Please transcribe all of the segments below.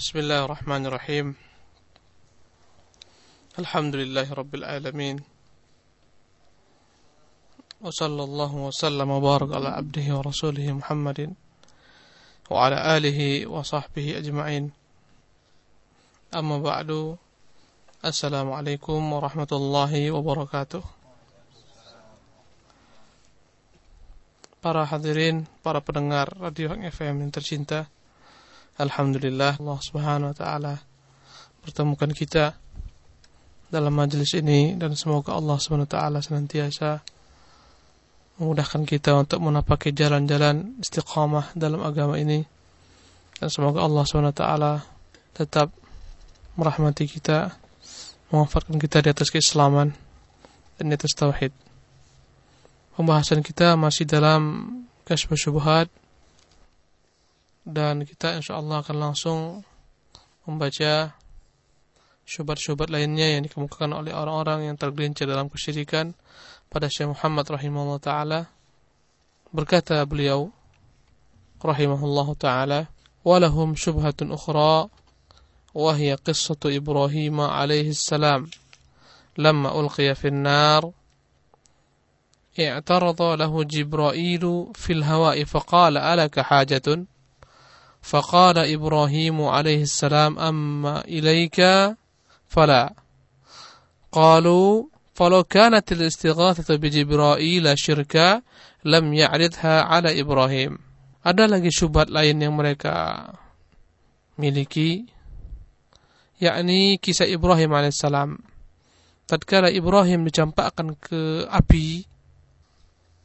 بسم الله الرحمن الرحيم الحمد لله رب العالمين وصلى الله وسلم وبارك على عبده ورسوله محمد وعلى آله وصحبه أجمعين أما بعد السلام عليكم ورحمة الله وبركاته Para hadirin, para pendengar Radio FM yang tercinta Alhamdulillah Allah Subhanahu wa taala pertemukan kita dalam majelis ini dan semoga Allah Subhanahu wa taala senantiasa memudahkan kita untuk menapaki jalan-jalan istiqamah dalam agama ini dan semoga Allah Subhanahu wa taala tetap merahmati kita mewafatkan kita di atas keislaman dan di atas tauhid. Pembahasan kita masih dalam kasbah syubhat dan kita insya Allah akan langsung membaca syubhat-syubhat lainnya yang dikemukakan oleh orang-orang yang tergelincir dalam kesyirikan pada Syekh Muhammad rahimahullah taala berkata beliau rahimahullah taala walahum syubhatun ukhra وهي قصة إبراهيم عليه السلام لما ألقي في النار اعترض له جبرائيل في الهواء فقال ألك حاجة فقال إبراهيم عليه السلام أما إليك فلا قالوا فلو كانت الاستغاثة بجبرائيل شركا لم يعرضها على إبراهيم ada lagi syubhat lain yang mereka miliki yakni kisah Ibrahim alaihissalam tatkala Ibrahim dicampakkan ke api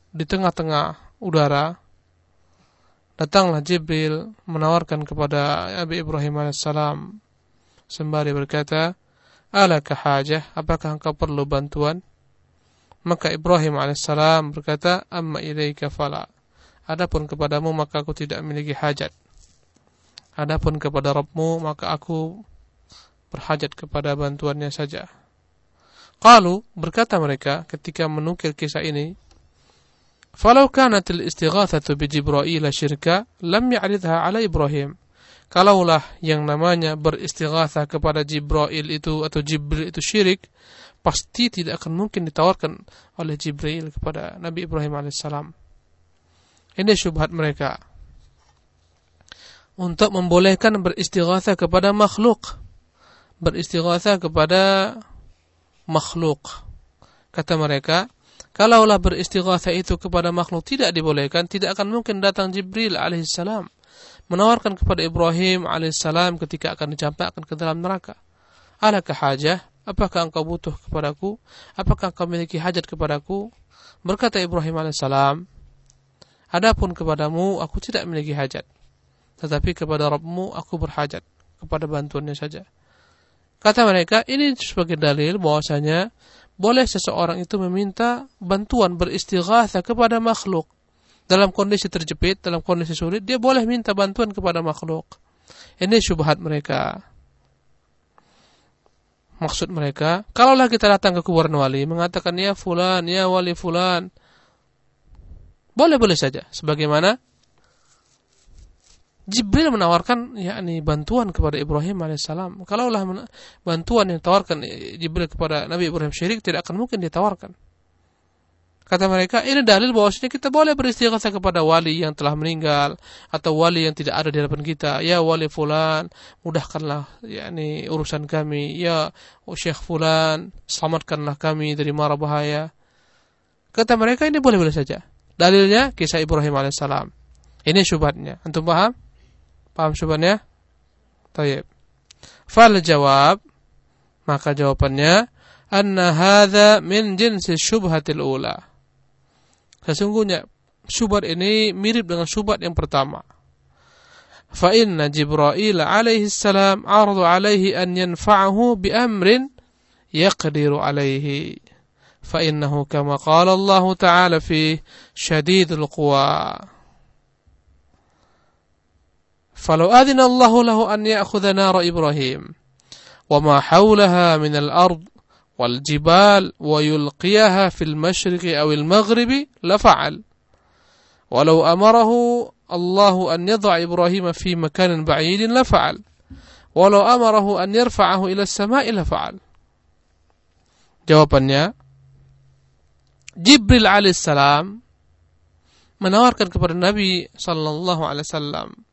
di tengah-tengah udara Datanglah Jibril menawarkan kepada Nabi Ibrahim alaihissalam sembari berkata, Alaka hajah, apakah engkau perlu bantuan? Maka Ibrahim alaihissalam berkata, Amma ilaika fala. Adapun kepadamu maka aku tidak memiliki hajat. Adapun kepada Rabbmu maka aku berhajat kepada bantuannya saja. Kalau berkata mereka ketika menukil kisah ini, Falau kanat al-istighathatu bi Jibril syirka lam ya'ridha ala Ibrahim. Kalaulah yang namanya beristighatsah kepada Jibril itu atau Jibril itu syirik, pasti tidak akan mungkin ditawarkan oleh Jibril kepada Nabi Ibrahim alaihissalam. Ini syubhat mereka. Untuk membolehkan beristighatsah kepada makhluk. Beristighatsah kepada makhluk. Kata mereka, Kalaulah beristighatsah itu kepada makhluk tidak dibolehkan, tidak akan mungkin datang Jibril alaihissalam menawarkan kepada Ibrahim alaihissalam ketika akan dicampakkan ke dalam neraka. Alakah hajah? Apakah engkau butuh kepadaku? Apakah engkau memiliki hajat kepadaku? Berkata Ibrahim alaihissalam, Adapun kepadamu aku tidak memiliki hajat, tetapi kepada Rabbmu aku berhajat kepada bantuannya saja. Kata mereka, ini sebagai dalil bahwasanya boleh seseorang itu meminta bantuan beristighatsah kepada makhluk dalam kondisi terjepit, dalam kondisi sulit, dia boleh minta bantuan kepada makhluk. Ini syubhat mereka. Maksud mereka, kalaulah kita datang ke kuburan wali, mengatakan, ya fulan, ya wali fulan, boleh-boleh saja. Sebagaimana Jibril menawarkan yakni bantuan kepada Ibrahim alaihissalam. Kalaulah bantuan yang ditawarkan Jibril kepada Nabi Ibrahim syirik tidak akan mungkin ditawarkan. Kata mereka, ini dalil bahwasanya kita boleh beristighatsah kepada wali yang telah meninggal atau wali yang tidak ada di hadapan kita. Ya wali fulan, mudahkanlah yakni urusan kami. Ya oh, Syekh fulan, selamatkanlah kami dari mara bahaya. Kata mereka ini boleh-boleh saja. Dalilnya kisah Ibrahim alaihissalam. Ini syubhatnya. Antum paham? Paham syubhannya? Tayyib. Fal jawab maka jawabannya anna hadza min jinsi syubhatil ula. Sesungguhnya syubhat ini mirip dengan syubhat yang pertama. Fa inna Jibril alaihi salam ardu alaihi an yanfa'ahu bi amrin yaqdiru alaihi. Fa innahu kama qala Allah Ta'ala fi syadidul quwa. فلو أذن الله له أن يأخذ نار إبراهيم وما حولها من الأرض والجبال ويلقيها في المشرق أو المغرب لفعل. ولو أمره الله أن يضع إبراهيم في مكان بعيد لفعل. amarahu an yarfa'ahu ila as-sama'i la fa'al. Jawabannya, Jibril alaihissalam menawarkan kepada Nabi sallallahu alaihi wasallam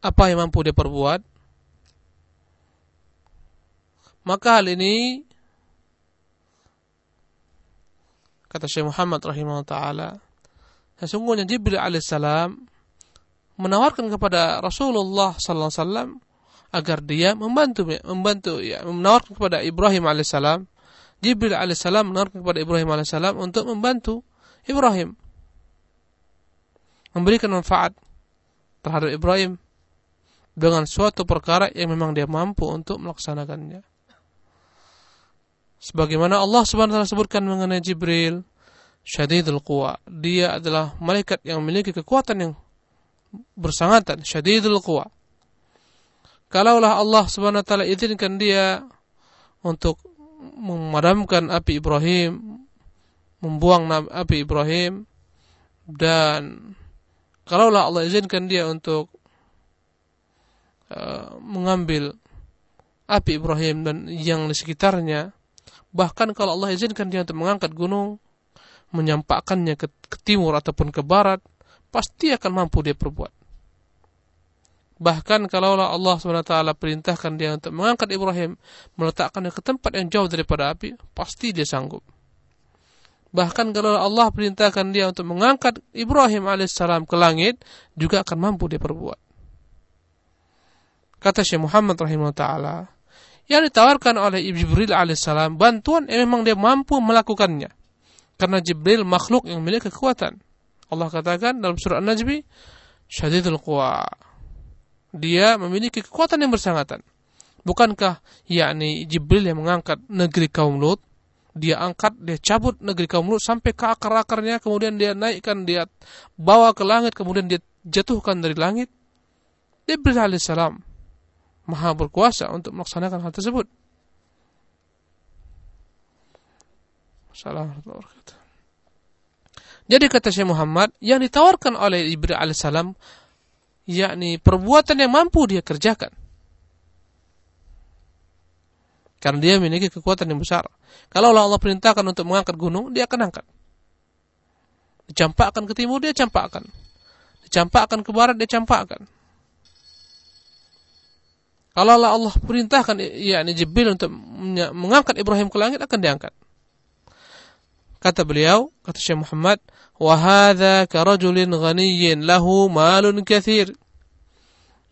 apa yang mampu dia perbuat. Maka hal ini kata Syekh Muhammad rahimahullah taala sesungguhnya Jibril alaihissalam menawarkan kepada Rasulullah sallallahu alaihi wasallam agar dia membantu membantu ya menawarkan kepada Ibrahim alaihissalam Jibril alaihissalam menawarkan kepada Ibrahim alaihissalam untuk membantu Ibrahim memberikan manfaat terhadap Ibrahim dengan suatu perkara yang memang dia mampu untuk melaksanakannya. Sebagaimana Allah Subhanahu wa sebutkan mengenai Jibril, syadidul quwa. Dia adalah malaikat yang memiliki kekuatan yang bersangatan, syadidul quwa. Kalaulah Allah Subhanahu wa taala izinkan dia untuk memadamkan api Ibrahim, membuang api Ibrahim dan kalaulah Allah izinkan dia untuk uh, mengambil api Ibrahim dan yang di sekitarnya bahkan kalau Allah izinkan dia untuk mengangkat gunung menyampaikannya ke, ke timur ataupun ke barat pasti akan mampu dia perbuat Bahkan kalaulah Allah SWT perintahkan dia untuk mengangkat Ibrahim, meletakkannya ke tempat yang jauh daripada api, pasti dia sanggup. Bahkan kalau Allah perintahkan dia untuk mengangkat Ibrahim alaihissalam ke langit, juga akan mampu dia perbuat. Kata Syekh Muhammad rahimahullah taala, yang ditawarkan oleh Jibril alaihissalam bantuan yang memang dia mampu melakukannya. Karena Jibril makhluk yang memiliki kekuatan. Allah katakan dalam surah An-Najmi, syadidul quwa dia memiliki kekuatan yang bersangatan. Bukankah yakni Jibril yang mengangkat negeri kaum Lut? Dia angkat, dia cabut negeri kaum Lut sampai ke akar-akarnya, kemudian dia naikkan, dia bawa ke langit, kemudian dia jatuhkan dari langit. Jibril alaihissalam maha berkuasa untuk melaksanakan hal tersebut. Jadi kata Syekh Muhammad, yang ditawarkan oleh Jibril alaihissalam yakni perbuatan yang mampu dia kerjakan. Karena dia memiliki kekuatan yang besar. Kalau Allah perintahkan untuk mengangkat gunung, dia akan angkat. Dicampakkan ke timur, dia campakkan. Dicampakkan ke barat, dia campakkan. Kalau Allah, perintahkan yakni Jibril untuk mengangkat Ibrahim ke langit, akan diangkat. Kata beliau, kata Syekh Muhammad, وهذا كرجل غني له مال كثير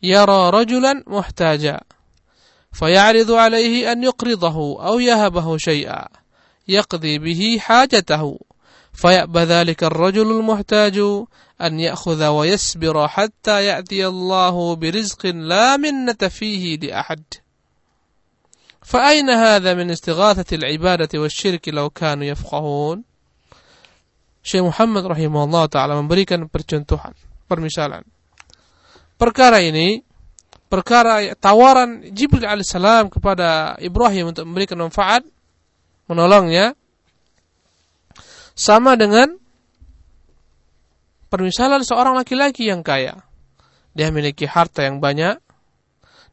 يرى رجلا محتاجا فيعرض عليه أن يقرضه أو يهبه شيئا يقضي به حاجته فيأبى ذلك الرجل المحتاج أن يأخذ ويصبر حتى يأتي الله برزق لا منة فيه لأحد فأين هذا من استغاثة العبادة والشرك لو كانوا يفقهون Syekh Muhammad rahimahullah taala memberikan percontohan, permisalan. Perkara ini perkara tawaran Jibril alaihissalam kepada Ibrahim untuk memberikan manfaat menolongnya sama dengan permisalan seorang laki-laki yang kaya. Dia memiliki harta yang banyak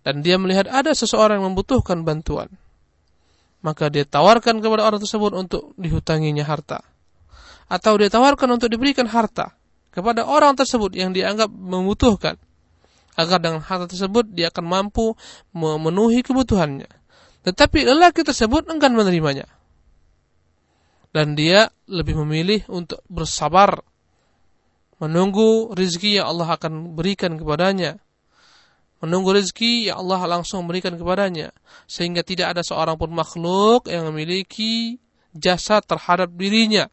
dan dia melihat ada seseorang yang membutuhkan bantuan. Maka dia tawarkan kepada orang tersebut untuk dihutanginya harta atau ditawarkan untuk diberikan harta kepada orang tersebut yang dianggap membutuhkan agar dengan harta tersebut dia akan mampu memenuhi kebutuhannya. Tetapi lelaki tersebut enggan menerimanya. Dan dia lebih memilih untuk bersabar menunggu rezeki yang Allah akan berikan kepadanya. Menunggu rezeki yang Allah langsung berikan kepadanya sehingga tidak ada seorang pun makhluk yang memiliki jasa terhadap dirinya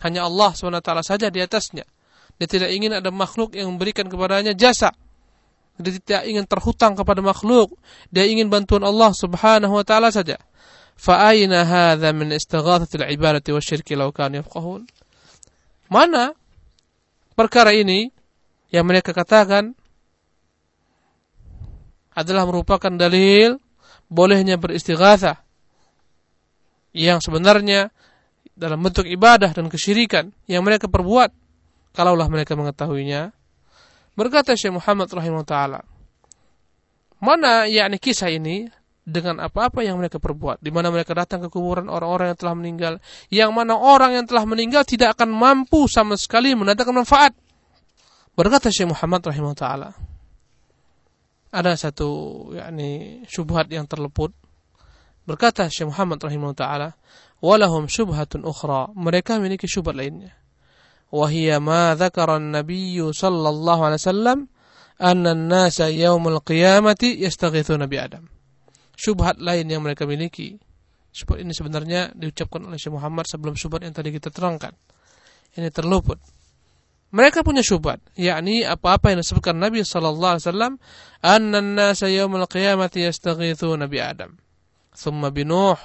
hanya Allah SWT saja di atasnya. Dia tidak ingin ada makhluk yang memberikan kepadanya jasa. Dia tidak ingin terhutang kepada makhluk. Dia ingin bantuan Allah Subhanahu wa taala saja. Ibadati wasyirki law kanu yafqahun? Mana perkara ini yang mereka katakan adalah merupakan dalil bolehnya beristighatsah yang sebenarnya dalam bentuk ibadah dan kesyirikan yang mereka perbuat. Kalaulah mereka mengetahuinya berkata Syekh Muhammad rahimahullah taala Mana yakni kisah ini dengan apa-apa yang mereka perbuat. Di mana mereka datang ke kuburan orang-orang yang telah meninggal. Yang mana orang yang telah meninggal tidak akan mampu sama sekali mendatangkan manfaat. Berkata Syekh Muhammad rahimahullah ta'ala. Ada satu yakni syubhat yang terleput. Berkata Syekh Muhammad rahimahullah ta'ala. Walahum syubhatun ukhra. Mereka memiliki syubhat lainnya. Wahia ma dhakaran nabiyyu sallallahu alaihi wasallam. Anna nasa yawmul qiyamati yastaghithuna bi Adam syubhat lain yang mereka miliki. Syubhat ini sebenarnya diucapkan oleh Syekh Muhammad sebelum syubhat yang tadi kita terangkan. Ini terluput. Mereka punya syubhat, yakni apa-apa yang disebutkan Nabi sallallahu alaihi wasallam, "Anna an-nasa yaumil qiyamati yastaghithuna bi Adam, thumma bi Nuh,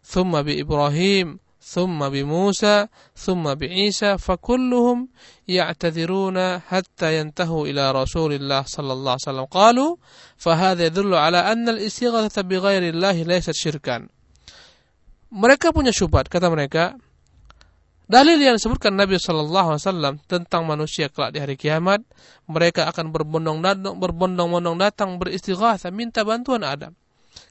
thumma bi Ibrahim, ثم بموسى ثم بعيسى فكلهم يعتذرون حتى ينتهوا إلى رسول الله صلى الله عليه وسلم قالوا فهذا يدل على أن الاستغاثة بغير الله ليست شركا mereka punya syubhat kata mereka dalil yang disebutkan Nabi Shallallahu Alaihi Wasallam tentang manusia kelak di hari kiamat mereka akan berbondong-bondong berbondong-bondong datang beristighatsah minta bantuan Adam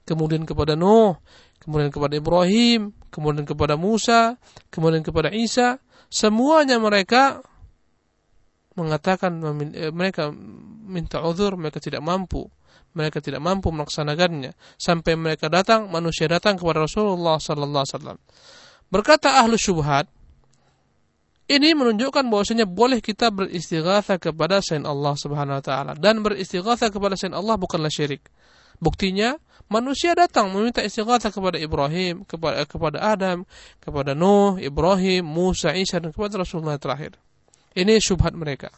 kemudian kepada Nuh kemudian kepada Ibrahim, kemudian kepada Musa, kemudian kepada Isa, semuanya mereka mengatakan eh, mereka minta uzur, mereka tidak mampu. Mereka tidak mampu melaksanakannya sampai mereka datang, manusia datang kepada Rasulullah sallallahu alaihi wasallam. Berkata ahlu syubhat, ini menunjukkan bahwasanya boleh kita beristighatsah kepada selain Allah Subhanahu wa taala dan beristighatsah kepada selain Allah bukanlah syirik. Buktinya manusia datang meminta istighatsah kepada Ibrahim, kepada kepada Adam, kepada Nuh, Ibrahim, Musa, Isa dan kepada Rasulullah terakhir. Ini syubhat mereka.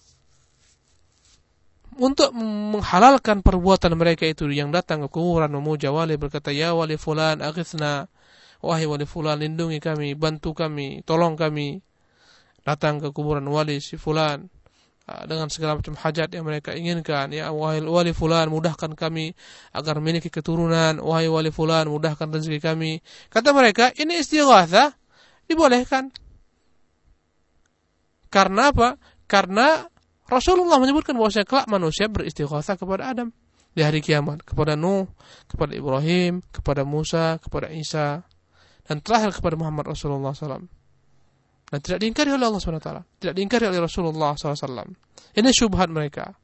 Untuk menghalalkan perbuatan mereka itu yang datang ke kuburan memuja wali berkata ya wali fulan aghithna wahai wali fulan lindungi kami, bantu kami, tolong kami. Datang ke kuburan wali si fulan dengan segala macam hajat yang mereka inginkan. Ya wahai wali fulan mudahkan kami agar memiliki keturunan. Wahai wali fulan mudahkan rezeki kami. Kata mereka ini istighatsah dibolehkan. Karena apa? Karena Rasulullah menyebutkan bahwa kelak manusia beristighatsah kepada Adam. Di hari kiamat kepada Nuh kepada Ibrahim kepada Musa kepada Isa dan terakhir kepada Muhammad Rasulullah SAW dan tidak diingkari oleh Allah SWT. Tidak diingkari oleh Rasulullah SAW. Ini syubhat mereka.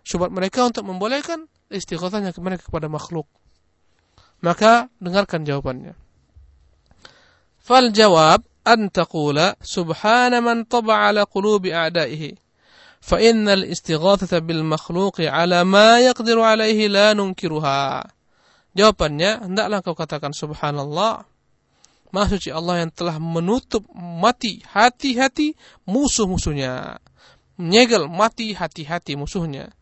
Syubhat mereka untuk membolehkan istighatsahnya mereka kepada makhluk. Maka dengarkan jawabannya. Fal jawab an taqula subhana man taba ala qulubi a'daihi. Fa istighatsata bil makhluqi ala ma yaqdiru alaihi la nunkiruha. Jawabannya, hendaklah kau katakan subhanallah Maha Allah yang telah menutup mati hati-hati musuh-musuhnya. Menyegel mati hati-hati musuhnya.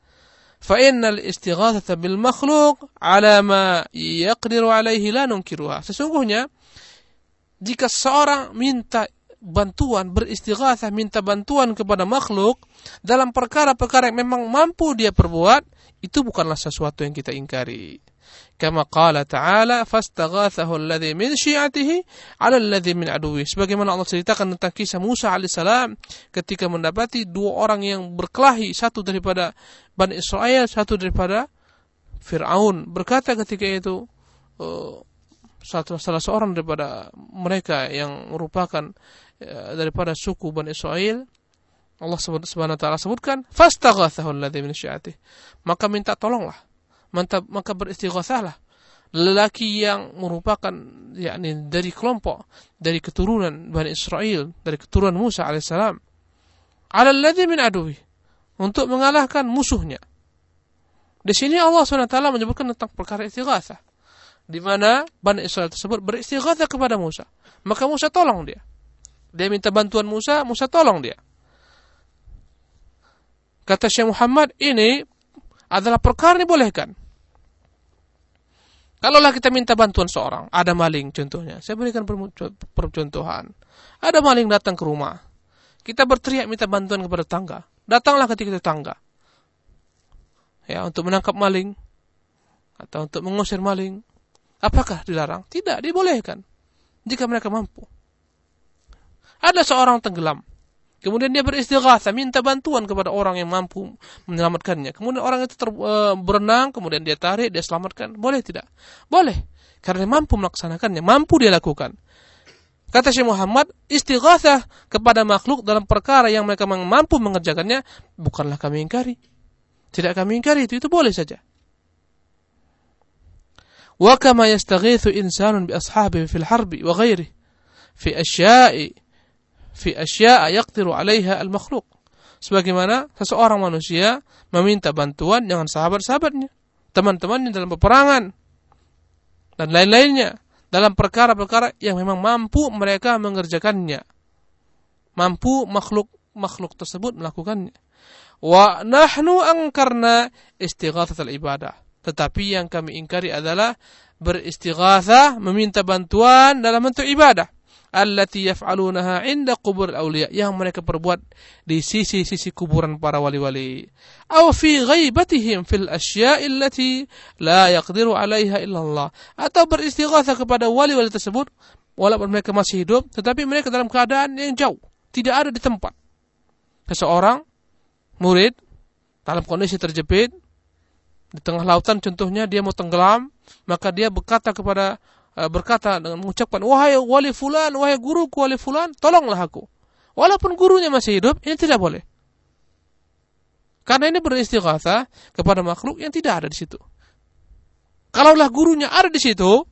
Istighatsata bil makhluk ala ma yaqdiru alaihi la nunkiruha. Sesungguhnya jika seorang minta bantuan beristighatsah minta bantuan kepada makhluk dalam perkara-perkara yang memang mampu dia perbuat itu bukanlah sesuatu yang kita ingkari. Kama qala ta'ala fastaghathahu alladhi min syi'atihi 'ala alladhi min aduwi. Sebagaimana Allah ceritakan tentang kisah Musa alaihissalam ketika mendapati dua orang yang berkelahi, satu daripada Bani Israel, satu daripada Fir'aun. Berkata ketika itu uh, satu salah seorang daripada mereka yang merupakan uh, daripada suku Bani Israel Allah Subhanahu wa taala sebutkan fastaghathahu alladhi min syi'atihi. Maka minta tolonglah maka, maka beristighatsahlah lelaki yang merupakan yakni dari kelompok dari keturunan Bani Israel dari keturunan Musa alaihissalam ala alladhi min aduwi untuk mengalahkan musuhnya. Di sini Allah SWT menyebutkan tentang perkara istighatsah di mana Bani Israel tersebut beristighatsah kepada Musa. Maka Musa tolong dia. Dia minta bantuan Musa Musa tolong dia. Kata Syekh Muhammad ini adalah perkara yang dibolehkan Kalaulah kita minta bantuan seorang, ada maling contohnya. Saya berikan percontohan. Ada maling datang ke rumah. Kita berteriak minta bantuan kepada tangga. Datanglah ketika itu tangga. Ya, untuk menangkap maling atau untuk mengusir maling. Apakah dilarang? Tidak, dibolehkan. Jika mereka mampu. Ada seorang tenggelam Kemudian dia beristighatsah, minta bantuan kepada orang yang mampu menyelamatkannya. Kemudian orang itu ter, e, berenang, kemudian dia tarik, dia selamatkan. Boleh tidak? Boleh. Karena dia mampu melaksanakannya, mampu dia lakukan. Kata Syekh Muhammad, istighatsah kepada makhluk dalam perkara yang mereka mampu mengerjakannya, bukanlah kami ingkari. Tidak kami ingkari itu, itu boleh saja. Wa kama yastaghithu insanun bi ashabihi fil harbi wa ghairihi fi asya'i fi asya'a yaqdiru 'alaiha al-makhluq. Sebagaimana seseorang manusia meminta bantuan dengan sahabat-sahabatnya, teman-temannya dalam peperangan dan lain-lainnya dalam perkara-perkara yang memang mampu mereka mengerjakannya. Mampu makhluk-makhluk tersebut melakukannya. Wa nahnu angkarna istighatsatul ibadah. Tetapi yang kami ingkari adalah beristighatsah meminta bantuan dalam bentuk ibadah allati yaf'alunaha 'inda qubur awliya yang mereka perbuat di sisi-sisi kuburan para wali-wali. Aw fi ghaibatihim fil asya'i allati la yaqdiru 'alaiha illa Allah atau beristighatsah kepada wali-wali tersebut walaupun mereka masih hidup tetapi mereka dalam keadaan yang jauh tidak ada di tempat. Seseorang murid dalam kondisi terjepit di tengah lautan contohnya dia mau tenggelam maka dia berkata kepada berkata dengan mengucapkan wahai wali fulan, wahai guruku wali fulan, tolonglah aku. Walaupun gurunya masih hidup, ini tidak boleh. Karena ini beristighatha kepada makhluk yang tidak ada di situ. Kalaulah gurunya ada di situ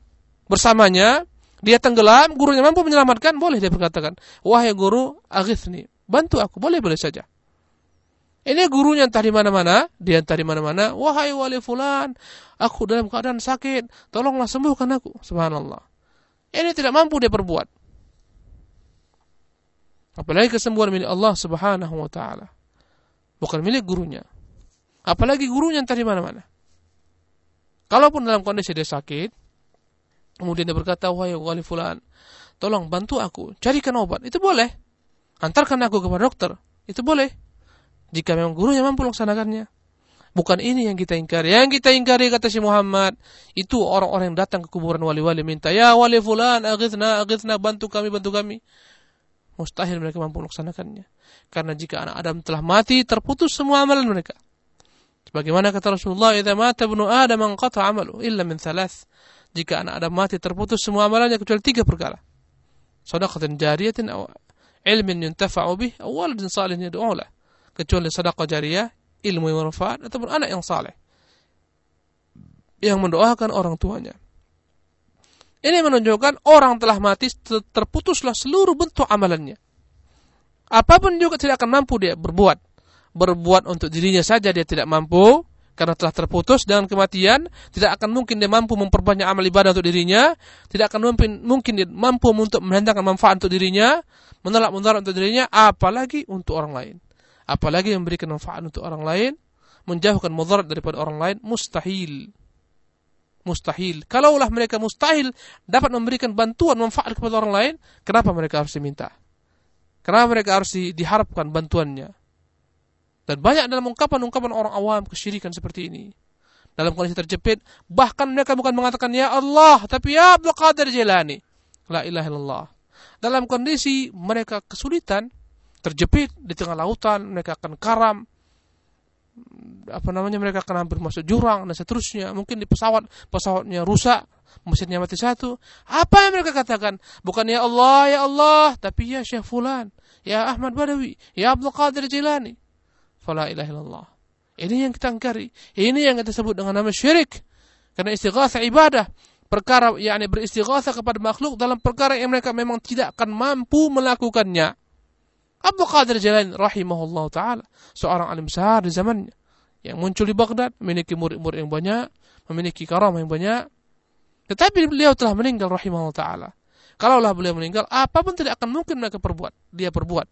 bersamanya, dia tenggelam, gurunya mampu menyelamatkan, boleh dia berkatakan, wahai guru, aghithni, bantu aku, boleh-boleh saja. Ini gurunya entah di mana-mana, dia entah di mana-mana. Wahai wali fulan, aku dalam keadaan sakit, tolonglah sembuhkan aku. Subhanallah. Ini tidak mampu dia perbuat. Apalagi kesembuhan milik Allah Subhanahu wa taala. Bukan milik gurunya. Apalagi gurunya entah di mana-mana. Kalaupun dalam kondisi dia sakit, kemudian dia berkata, "Wahai wali fulan, tolong bantu aku, carikan obat." Itu boleh. Antarkan aku kepada dokter. Itu boleh jika memang gurunya mampu melaksanakannya. Bukan ini yang kita ingkari. Yang kita ingkari kata si Muhammad, itu orang-orang yang datang ke kuburan wali-wali minta, "Ya wali fulan, aghithna, aghithna, bantu kami, bantu kami." Mustahil mereka mampu melaksanakannya. Karena jika anak Adam telah mati, terputus semua amalan mereka. Sebagaimana kata Rasulullah, "Idza mata ibnu Adam anqata 'amalu illa min thalath." Jika anak Adam mati, terputus semua amalannya kecuali tiga perkara. Shadaqatin jariyatin aw ilmin yuntafa'u bih aw waladin salihin yad'u lah kecuali sedekah jariah, ilmu yang bermanfaat ataupun anak yang saleh yang mendoakan orang tuanya. Ini menunjukkan orang telah mati terputuslah seluruh bentuk amalannya. Apa pun juga tidak akan mampu dia berbuat. Berbuat untuk dirinya saja dia tidak mampu karena telah terputus dengan kematian, tidak akan mungkin dia mampu memperbanyak amal ibadah untuk dirinya, tidak akan mungkin mungkin dia mampu untuk mendatangkan manfaat untuk dirinya, menolak mudarat untuk dirinya, apalagi untuk orang lain apalagi memberikan manfaat untuk orang lain, menjauhkan mudarat daripada orang lain, mustahil. Mustahil. Kalaulah mereka mustahil dapat memberikan bantuan manfaat kepada orang lain, kenapa mereka harus diminta? Kenapa mereka harus diharapkan bantuannya? Dan banyak dalam ungkapan-ungkapan orang awam kesyirikan seperti ini. Dalam kondisi terjepit, bahkan mereka bukan mengatakan ya Allah, tapi ya Abdul Qadir Jilani. La ilaha illallah. Dalam kondisi mereka kesulitan, terjepit di tengah lautan, mereka akan karam, apa namanya mereka akan hampir masuk jurang dan seterusnya. Mungkin di pesawat pesawatnya rusak, mesinnya mati satu. Apa yang mereka katakan? Bukan ya Allah, ya Allah, tapi ya Syekh Fulan, ya Ahmad Badawi, ya Abdul Qadir Jilani. Fala ilaha illallah. Ini yang kita angkari. Ini yang kita sebut dengan nama syirik. Karena istighatsah ibadah. Perkara yakni beristighatsah kepada makhluk dalam perkara yang mereka memang tidak akan mampu melakukannya. Abdul Qadir Jalani rahimahullah taala, seorang alim besar di zamannya yang muncul di Baghdad, memiliki murid-murid yang banyak, memiliki karamah yang banyak. Tetapi beliau telah meninggal rahimahullah taala. Kalaulah beliau meninggal, apa pun tidak akan mungkin mereka perbuat. Dia perbuat.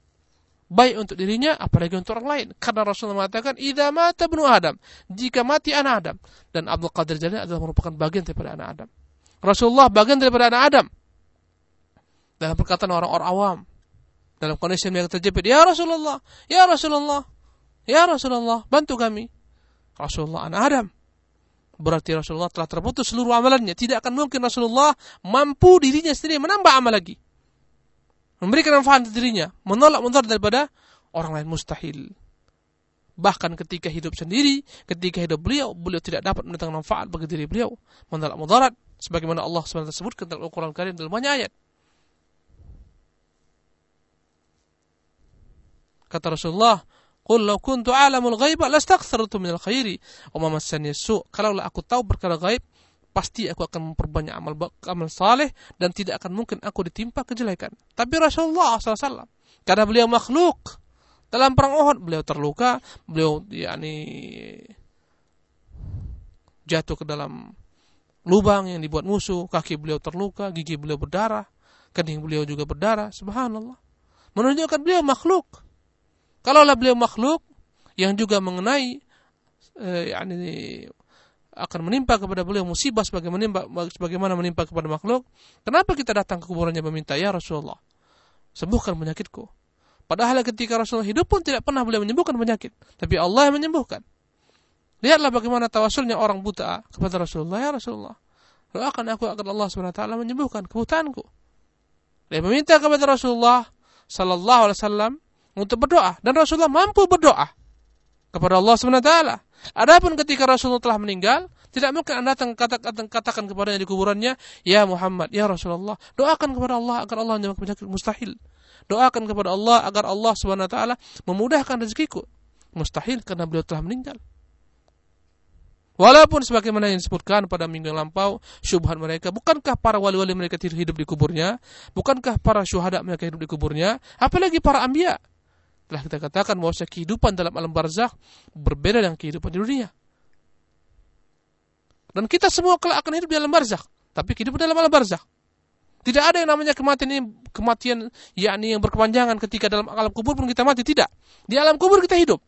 Baik untuk dirinya, apalagi untuk orang lain. Karena Rasulullah mengatakan, Idza mata ibnu Adam. Jika mati anak Adam. Dan Abdul Qadir Jalani adalah merupakan bagian daripada anak Adam. Rasulullah bagian daripada anak Adam. Dalam perkataan orang-orang awam dalam kondisi yang terjepit, "Ya Rasulullah, ya Rasulullah, ya Rasulullah, bantu kami." Rasulullah anak Adam. Berarti Rasulullah telah terputus seluruh amalannya. Tidak akan mungkin Rasulullah mampu dirinya sendiri menambah amal lagi. Memberikan manfaat dirinya, menolak mudarat daripada orang lain mustahil. Bahkan ketika hidup sendiri, ketika hidup beliau, beliau tidak dapat mendatangkan manfaat bagi diri beliau. Mendarat mudarat. Sebagaimana Allah SWT sebutkan dalam Al-Quran Karim dalam banyak ayat. Kata Rasulullah, Qul law kuntu alamul ghaiba lastakthartu minal khairi wa ma massani su. Kalaulah aku tahu perkara gaib, pasti aku akan memperbanyak amal amal saleh dan tidak akan mungkin aku ditimpa kejelekan. Tapi Rasulullah SAW, karena beliau makhluk, dalam perang Uhud beliau terluka, beliau yakni jatuh ke dalam lubang yang dibuat musuh, kaki beliau terluka, gigi beliau berdarah, kening beliau juga berdarah, subhanallah. Menunjukkan beliau makhluk. Kalaulah beliau makhluk yang juga mengenai eh, yakni akan menimpa kepada beliau musibah sebagaimana menimpa, sebagaimana menimpa kepada makhluk, kenapa kita datang ke kuburannya meminta ya Rasulullah, sembuhkan penyakitku. Padahal ketika Rasulullah hidup pun tidak pernah beliau menyembuhkan penyakit. Tapi Allah yang menyembuhkan. Lihatlah bagaimana tawasulnya orang buta kepada Rasulullah. Ya Rasulullah, doakan aku agar Allah SWT menyembuhkan kebutaanku. Dia meminta kepada Rasulullah Sallallahu Alaihi Wasallam untuk berdoa. Dan Rasulullah mampu berdoa kepada Allah SWT. Adapun ketika Rasulullah telah meninggal, tidak mungkin anda katakan, katakan kepadanya di kuburannya, Ya Muhammad, Ya Rasulullah, doakan kepada Allah agar Allah menyembuhkan penyakit mustahil. Doakan kepada Allah agar Allah Subhanahu taala memudahkan rezekiku. Mustahil karena beliau telah meninggal. Walaupun sebagaimana yang disebutkan pada minggu yang lampau, syubhat mereka, bukankah para wali-wali mereka hidup di kuburnya? Bukankah para syuhada mereka hidup di kuburnya? Apalagi para ambia? Telah kita katakan bahwa kehidupan dalam alam barzakh berbeda dengan kehidupan di dunia. Dan kita semua kelak akan hidup di alam barzakh, tapi kehidupan dalam alam barzakh. Tidak ada yang namanya kematian ini kematian yakni yang berkepanjangan ketika dalam alam kubur pun kita mati tidak. Di alam kubur kita hidup.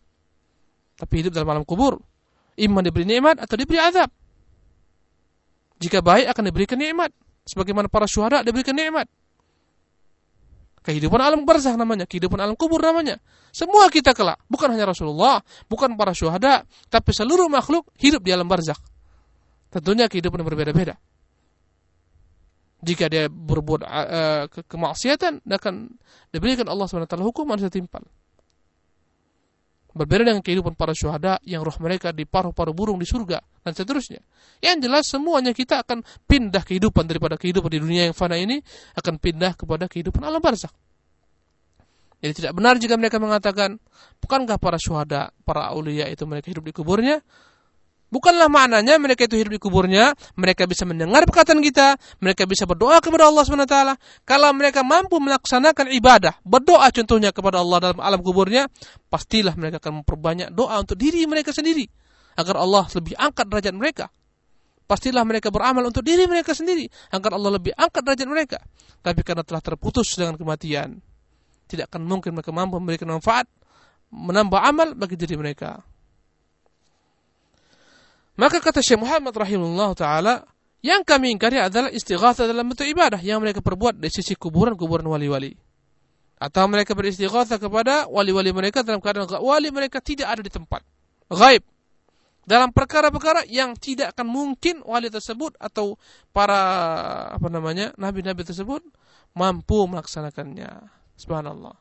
Tapi hidup dalam alam kubur iman diberi nikmat atau diberi azab. Jika baik akan diberikan nikmat sebagaimana para syuhada diberikan nikmat. Kehidupan alam barzah namanya, kehidupan alam kubur namanya. Semua kita kelak, bukan hanya Rasulullah, bukan para syuhada, tapi seluruh makhluk hidup di alam barzah. Tentunya kehidupan berbeda-beda jika dia berbuat uh, ke kemaksiatan akan diberikan Allah SWT hukuman setimpal. Berbeda dengan kehidupan para syuhada yang roh mereka di paruh-paruh burung di surga dan seterusnya. Yang jelas semuanya kita akan pindah kehidupan daripada kehidupan di dunia yang fana ini akan pindah kepada kehidupan alam barzakh. Jadi tidak benar jika mereka mengatakan, bukankah para syuhada, para aulia itu mereka hidup di kuburnya? Bukanlah maknanya mereka itu hidup di kuburnya, mereka bisa mendengar perkataan kita, mereka bisa berdoa kepada Allah SWT. Kalau mereka mampu melaksanakan ibadah, berdoa contohnya kepada Allah dalam alam kuburnya, pastilah mereka akan memperbanyak doa untuk diri mereka sendiri. Agar Allah lebih angkat derajat mereka. Pastilah mereka beramal untuk diri mereka sendiri. Agar Allah lebih angkat derajat mereka. Tapi karena telah terputus dengan kematian, tidak akan mungkin mereka mampu memberikan manfaat, menambah amal bagi diri mereka. Maka kata Syekh Muhammad rahimahullah taala, yang kami ingkari adalah istighatsah dalam bentuk ibadah yang mereka perbuat di sisi kuburan-kuburan wali-wali. Atau mereka beristighatsah kepada wali-wali mereka dalam keadaan wali mereka tidak ada di tempat. Gaib. Dalam perkara-perkara yang tidak akan mungkin wali tersebut atau para apa namanya nabi-nabi tersebut mampu melaksanakannya. Subhanallah.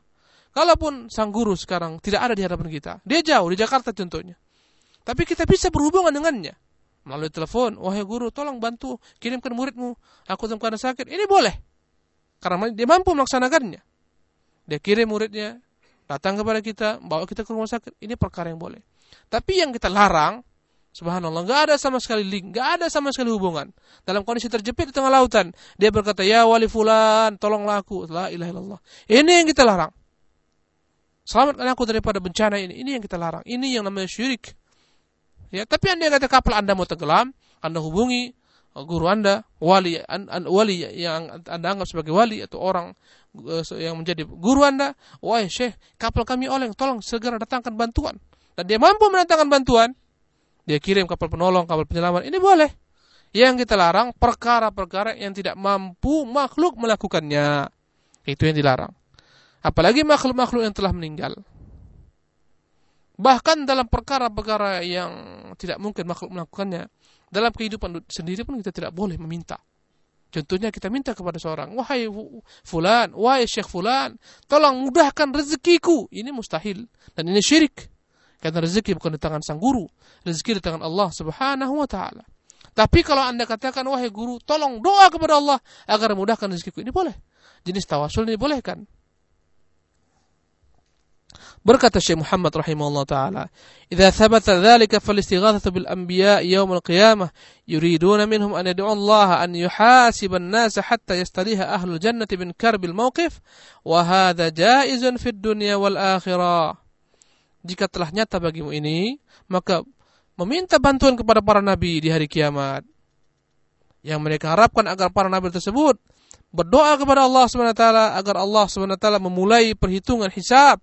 Kalaupun sang guru sekarang tidak ada di hadapan kita, dia jauh di Jakarta contohnya. Tapi kita bisa berhubungan dengannya. Melalui telepon, wahai guru tolong bantu kirimkan muridmu. Aku dalam keadaan sakit. Ini boleh. Karena dia mampu melaksanakannya. Dia kirim muridnya, datang kepada kita, bawa kita ke rumah sakit. Ini perkara yang boleh. Tapi yang kita larang, subhanallah, nggak ada sama sekali link, nggak ada sama sekali hubungan. Dalam kondisi terjepit di tengah lautan, dia berkata, ya wali fulan, tolonglah aku. La ilaha illallah. Ini yang kita larang. Selamatkan aku daripada bencana ini. Ini yang kita larang. Ini yang namanya syirik. Ya, tapi anda kata kapal anda mau tenggelam, anda hubungi uh, guru anda, wali, an, an, wali yang anda anggap sebagai wali atau orang uh, yang menjadi guru anda, wahai syekh, kapal kami oleng, tolong segera datangkan bantuan. Dan dia mampu mendatangkan bantuan, dia kirim kapal penolong, kapal penyelamat, ini boleh. Yang kita larang perkara-perkara yang tidak mampu makhluk melakukannya. Itu yang dilarang. Apalagi makhluk-makhluk yang telah meninggal. Bahkan dalam perkara-perkara yang tidak mungkin makhluk melakukannya, dalam kehidupan sendiri pun kita tidak boleh meminta. Contohnya kita minta kepada seorang, wahai fulan, wahai syekh fulan, tolong mudahkan rezekiku. Ini mustahil dan ini syirik. Karena rezeki bukan di tangan sang guru, rezeki di tangan Allah Subhanahu wa taala. Tapi kalau Anda katakan wahai guru, tolong doa kepada Allah agar mudahkan rezekiku. Ini boleh. Jenis tawasul ini boleh kan? Berkata Syekh Muhammad rahimahullah taala, "Idza thabata dzalika bil anbiya al-qiyamah yuriduna minhum an Allah an hatta yastariha ahlul jannati karbil mawqif wa hadha jaizun fid dunya wal akhirah." Jika telah nyata bagimu ini, maka meminta bantuan kepada para nabi di hari kiamat. Yang mereka harapkan agar para nabi tersebut berdoa kepada Allah SWT agar Allah SWT memulai perhitungan hisab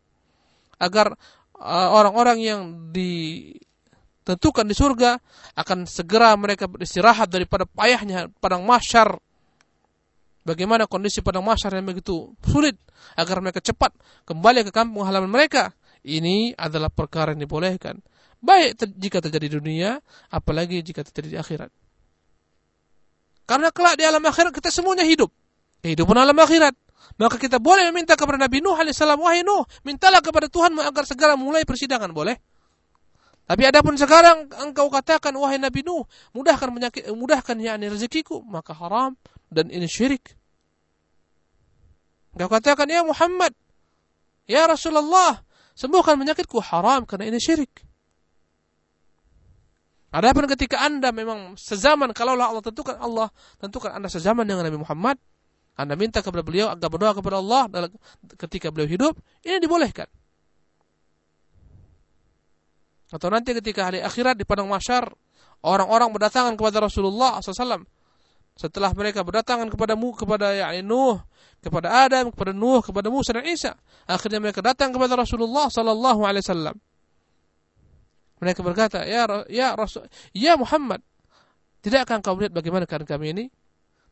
agar uh, orang-orang yang ditentukan di surga akan segera mereka beristirahat daripada payahnya padang mahsyar. Bagaimana kondisi padang mahsyar yang begitu sulit agar mereka cepat kembali ke kampung halaman mereka. Ini adalah perkara yang dibolehkan. Baik ter jika terjadi di dunia, apalagi jika terjadi di akhirat. Karena kelak di alam akhirat kita semuanya hidup. Kehidupan alam akhirat. Maka kita boleh meminta kepada Nabi Nuh alaihissalam, wahai Nuh, mintalah kepada Tuhan agar segera mulai persidangan, boleh? Tapi adapun sekarang engkau katakan wahai Nabi Nuh, mudahkan penyakit, mudahkan yakni rezekiku, maka haram dan ini syirik. Engkau katakan ya Muhammad, ya Rasulullah, sembuhkan penyakitku haram karena ini syirik. Adapun ketika Anda memang sezaman kalau Allah tentukan Allah tentukan Anda sezaman dengan Nabi Muhammad, anda minta kepada beliau agar berdoa kepada Allah ketika beliau hidup, ini dibolehkan. Atau nanti ketika hari akhirat di padang masyar, orang-orang berdatangan kepada Rasulullah SAW. Setelah mereka berdatangan kepadamu, kepada yakni Nuh, kepada Adam, kepada Nuh, kepada Musa dan Isa. Akhirnya mereka datang kepada Rasulullah Sallallahu Alaihi Wasallam. Mereka berkata, ya ya Rasul, ya Muhammad, tidakkah engkau melihat bagaimana keadaan kami ini?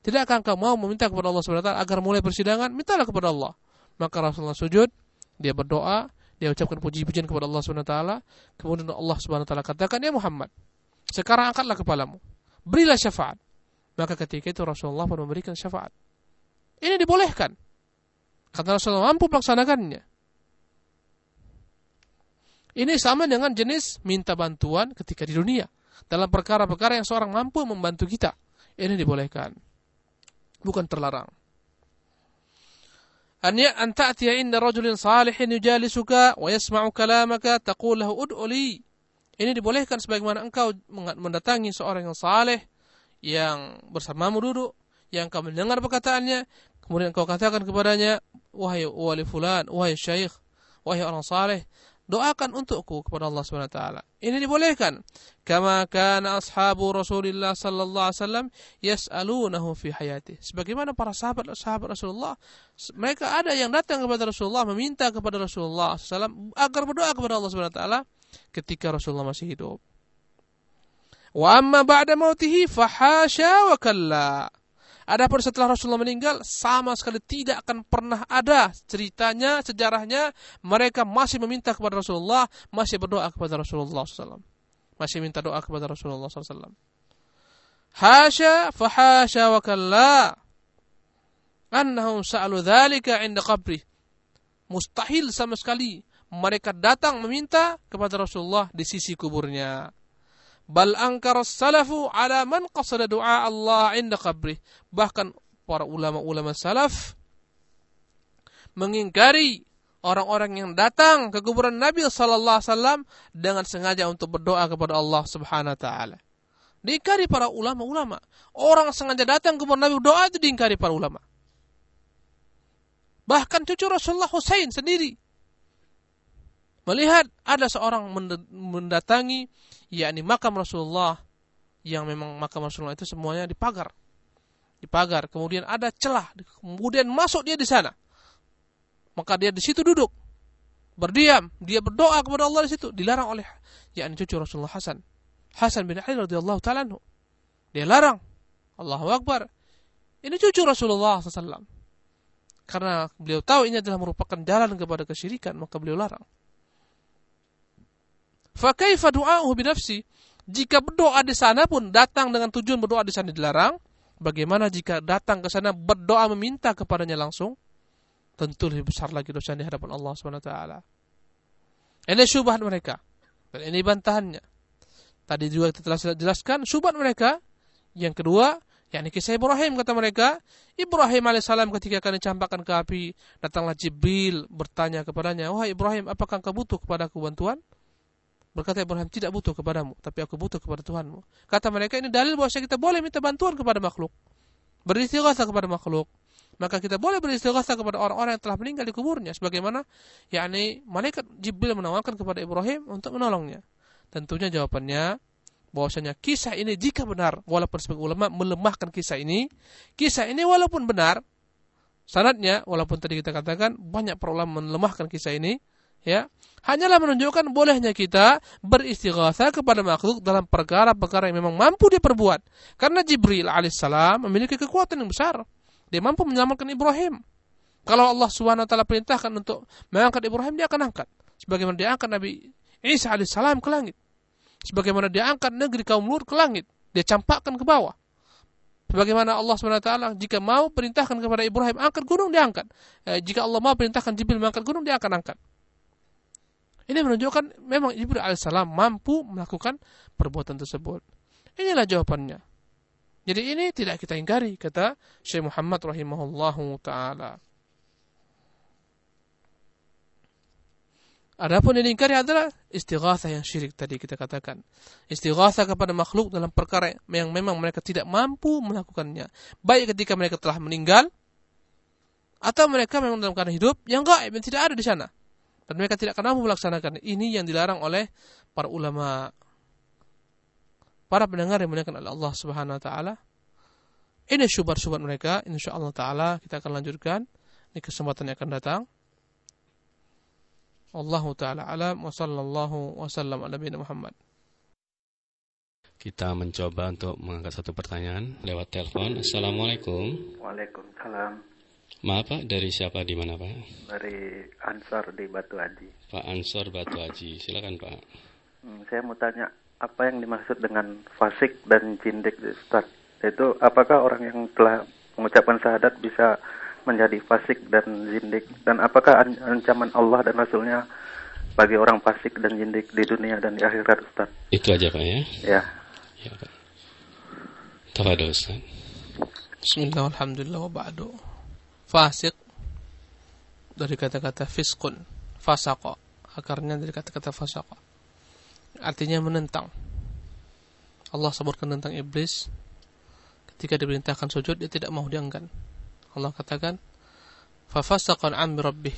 Tidakkah engkau mau meminta kepada Allah SWT agar mulai persidangan? Mintalah kepada Allah. Maka Rasulullah sujud, dia berdoa, dia ucapkan puji-pujian kepada Allah SWT. Kemudian Allah SWT katakan, Ya Muhammad, sekarang angkatlah kepalamu. Berilah syafaat. Maka ketika itu Rasulullah pun memberikan syafaat. Ini dibolehkan. Karena Rasulullah mampu melaksanakannya. Ini sama dengan jenis minta bantuan ketika di dunia. Dalam perkara-perkara yang seorang mampu membantu kita. Ini dibolehkan bukan terlarang. أن أن تأتي عند رجل صالح يجالسك ويسمع كلامك تقول له ادعو لي ini dibolehkan sebagaimana engkau mendatangi seorang yang saleh yang bersamamu duduk yang kau mendengar perkataannya kemudian engkau katakan kepadanya wahai wali fulan wahai syekh wahai orang saleh doakan untukku kepada Allah Subhanahu wa taala. Ini dibolehkan. Kama kana ashabu Rasulillah sallallahu alaihi wasallam yas'alunahu fi hayati. Sebagaimana para sahabat sahabat Rasulullah, mereka ada yang datang kepada Rasulullah meminta kepada Rasulullah sallallahu agar berdoa kepada Allah Subhanahu wa taala ketika Rasulullah masih hidup. Wa amma ba'da mautihi fahasya wa kalla. Adapun setelah Rasulullah meninggal, sama sekali tidak akan pernah ada ceritanya, sejarahnya, mereka masih meminta kepada Rasulullah, masih berdoa kepada Rasulullah SAW. Masih minta doa kepada Rasulullah SAW. Hasya fahasya wa kalla. Annahum sa'alu dhalika inda qabri. Mustahil sama sekali mereka datang meminta kepada Rasulullah di sisi kuburnya. Bal angkar salafu ala man qasada doa Allah inda qabri. Bahkan para ulama-ulama salaf mengingkari orang-orang yang datang ke kuburan Nabi sallallahu alaihi wasallam dengan sengaja untuk berdoa kepada Allah Subhanahu wa taala. Diingkari para ulama-ulama. Orang sengaja datang ke kuburan Nabi doa itu diingkari para ulama. Bahkan cucu Rasulullah Husain sendiri melihat ada seorang mendatangi yakni makam Rasulullah yang memang makam Rasulullah itu semuanya dipagar. Dipagar, kemudian ada celah, kemudian masuk dia di sana. Maka dia di situ duduk. Berdiam, dia berdoa kepada Allah di situ, dilarang oleh yakni cucu Rasulullah Hasan. Hasan bin Ali radhiyallahu taala Dia larang. Allahu Akbar. Ini cucu Rasulullah SAW. Karena beliau tahu ini adalah merupakan jalan kepada kesyirikan, maka beliau larang. Fakaifa du'a'uhu binafsi? Jika berdoa di sana pun datang dengan tujuan berdoa di sana dilarang, Bagaimana jika datang ke sana berdoa meminta kepadanya langsung? Tentu lebih besar lagi dosa di hadapan Allah taala. Ini syubhat mereka. Dan ini bantahannya. Tadi juga kita telah jelaskan syubhat mereka. Yang kedua, yakni kisah Ibrahim kata mereka, Ibrahim alaihissalam ketika akan dicampakkan ke api, datanglah Jibril bertanya kepadanya, "Wahai Ibrahim, apakah engkau butuh kepada bantuan?" Berkata Ibrahim, tidak butuh kepadamu, tapi aku butuh kepada Tuhanmu. Kata mereka, ini dalil bahwa kita boleh minta bantuan kepada makhluk. Beristighatsah kepada makhluk. Maka kita boleh beristighatsah kepada orang-orang yang telah meninggal di kuburnya. Sebagaimana, yakni malaikat Jibril menawarkan kepada Ibrahim untuk menolongnya. Tentunya jawabannya, bahwasanya kisah ini jika benar walaupun sebagai ulama melemahkan kisah ini kisah ini walaupun benar sanadnya walaupun tadi kita katakan banyak para melemahkan kisah ini ya. Hanyalah menunjukkan bolehnya kita beristighatsah kepada makhluk dalam perkara-perkara yang memang mampu dia perbuat. Karena Jibril alaihissalam memiliki kekuatan yang besar. Dia mampu menyelamatkan Ibrahim. Kalau Allah taala perintahkan untuk mengangkat Ibrahim dia akan angkat. Sebagaimana dia angkat Nabi Isa alaihissalam ke langit. Sebagaimana dia angkat negeri kaum Lut ke langit, dia campakkan ke bawah. Sebagaimana Allah SWT jika mau perintahkan kepada Ibrahim angkat gunung dia angkat. Eh, jika Allah mau perintahkan Jibril mengangkat gunung dia akan angkat. Ini menunjukkan memang Jibril alaihissalam mampu melakukan perbuatan tersebut. Inilah jawabannya. Jadi ini tidak kita ingkari kata Syekh Muhammad rahimahullahu taala. Adapun yang diingkari adalah istighatsah yang syirik tadi kita katakan. Istighatsah kepada makhluk dalam perkara yang memang mereka tidak mampu melakukannya. Baik ketika mereka telah meninggal atau mereka memang dalam keadaan hidup yang gaib yang tidak ada di sana. Dan mereka tidak akan mampu melaksanakan. Ini yang dilarang oleh para ulama. Para pendengar yang dimuliakan oleh Allah Subhanahu wa taala. Ini syubhat-syubhat mereka, insyaallah taala kita akan lanjutkan di kesempatan yang akan datang. Allah taala alam wa sallallahu wasallam ala nabi Muhammad. Kita mencoba untuk mengangkat satu pertanyaan lewat telepon. Assalamualaikum. Waalaikumsalam. Maaf Pak, dari siapa di mana Pak? Dari Ansor di Batu Aji. Pak Ansor Batu Aji, silakan Pak. Hmm, saya mau tanya apa yang dimaksud dengan fasik dan jindik Ustaz? Itu apakah orang yang telah mengucapkan syahadat bisa menjadi fasik dan zindik dan apakah ancaman Allah dan Rasulnya bagi orang fasik dan zindik di dunia dan di akhirat Ustaz? Itu aja Pak ya? Ya. Ya Pak. Tafadol Ustaz. Bismillah, alhamdulillah, wa ba'du. Fasik dari kata-kata fiskun, fasaqo. Akarnya dari kata-kata fasaqo. Artinya menentang. Allah sebutkan tentang iblis. Ketika diperintahkan sujud, dia tidak mau diangkat Allah katakan fafasaqan amri rabbih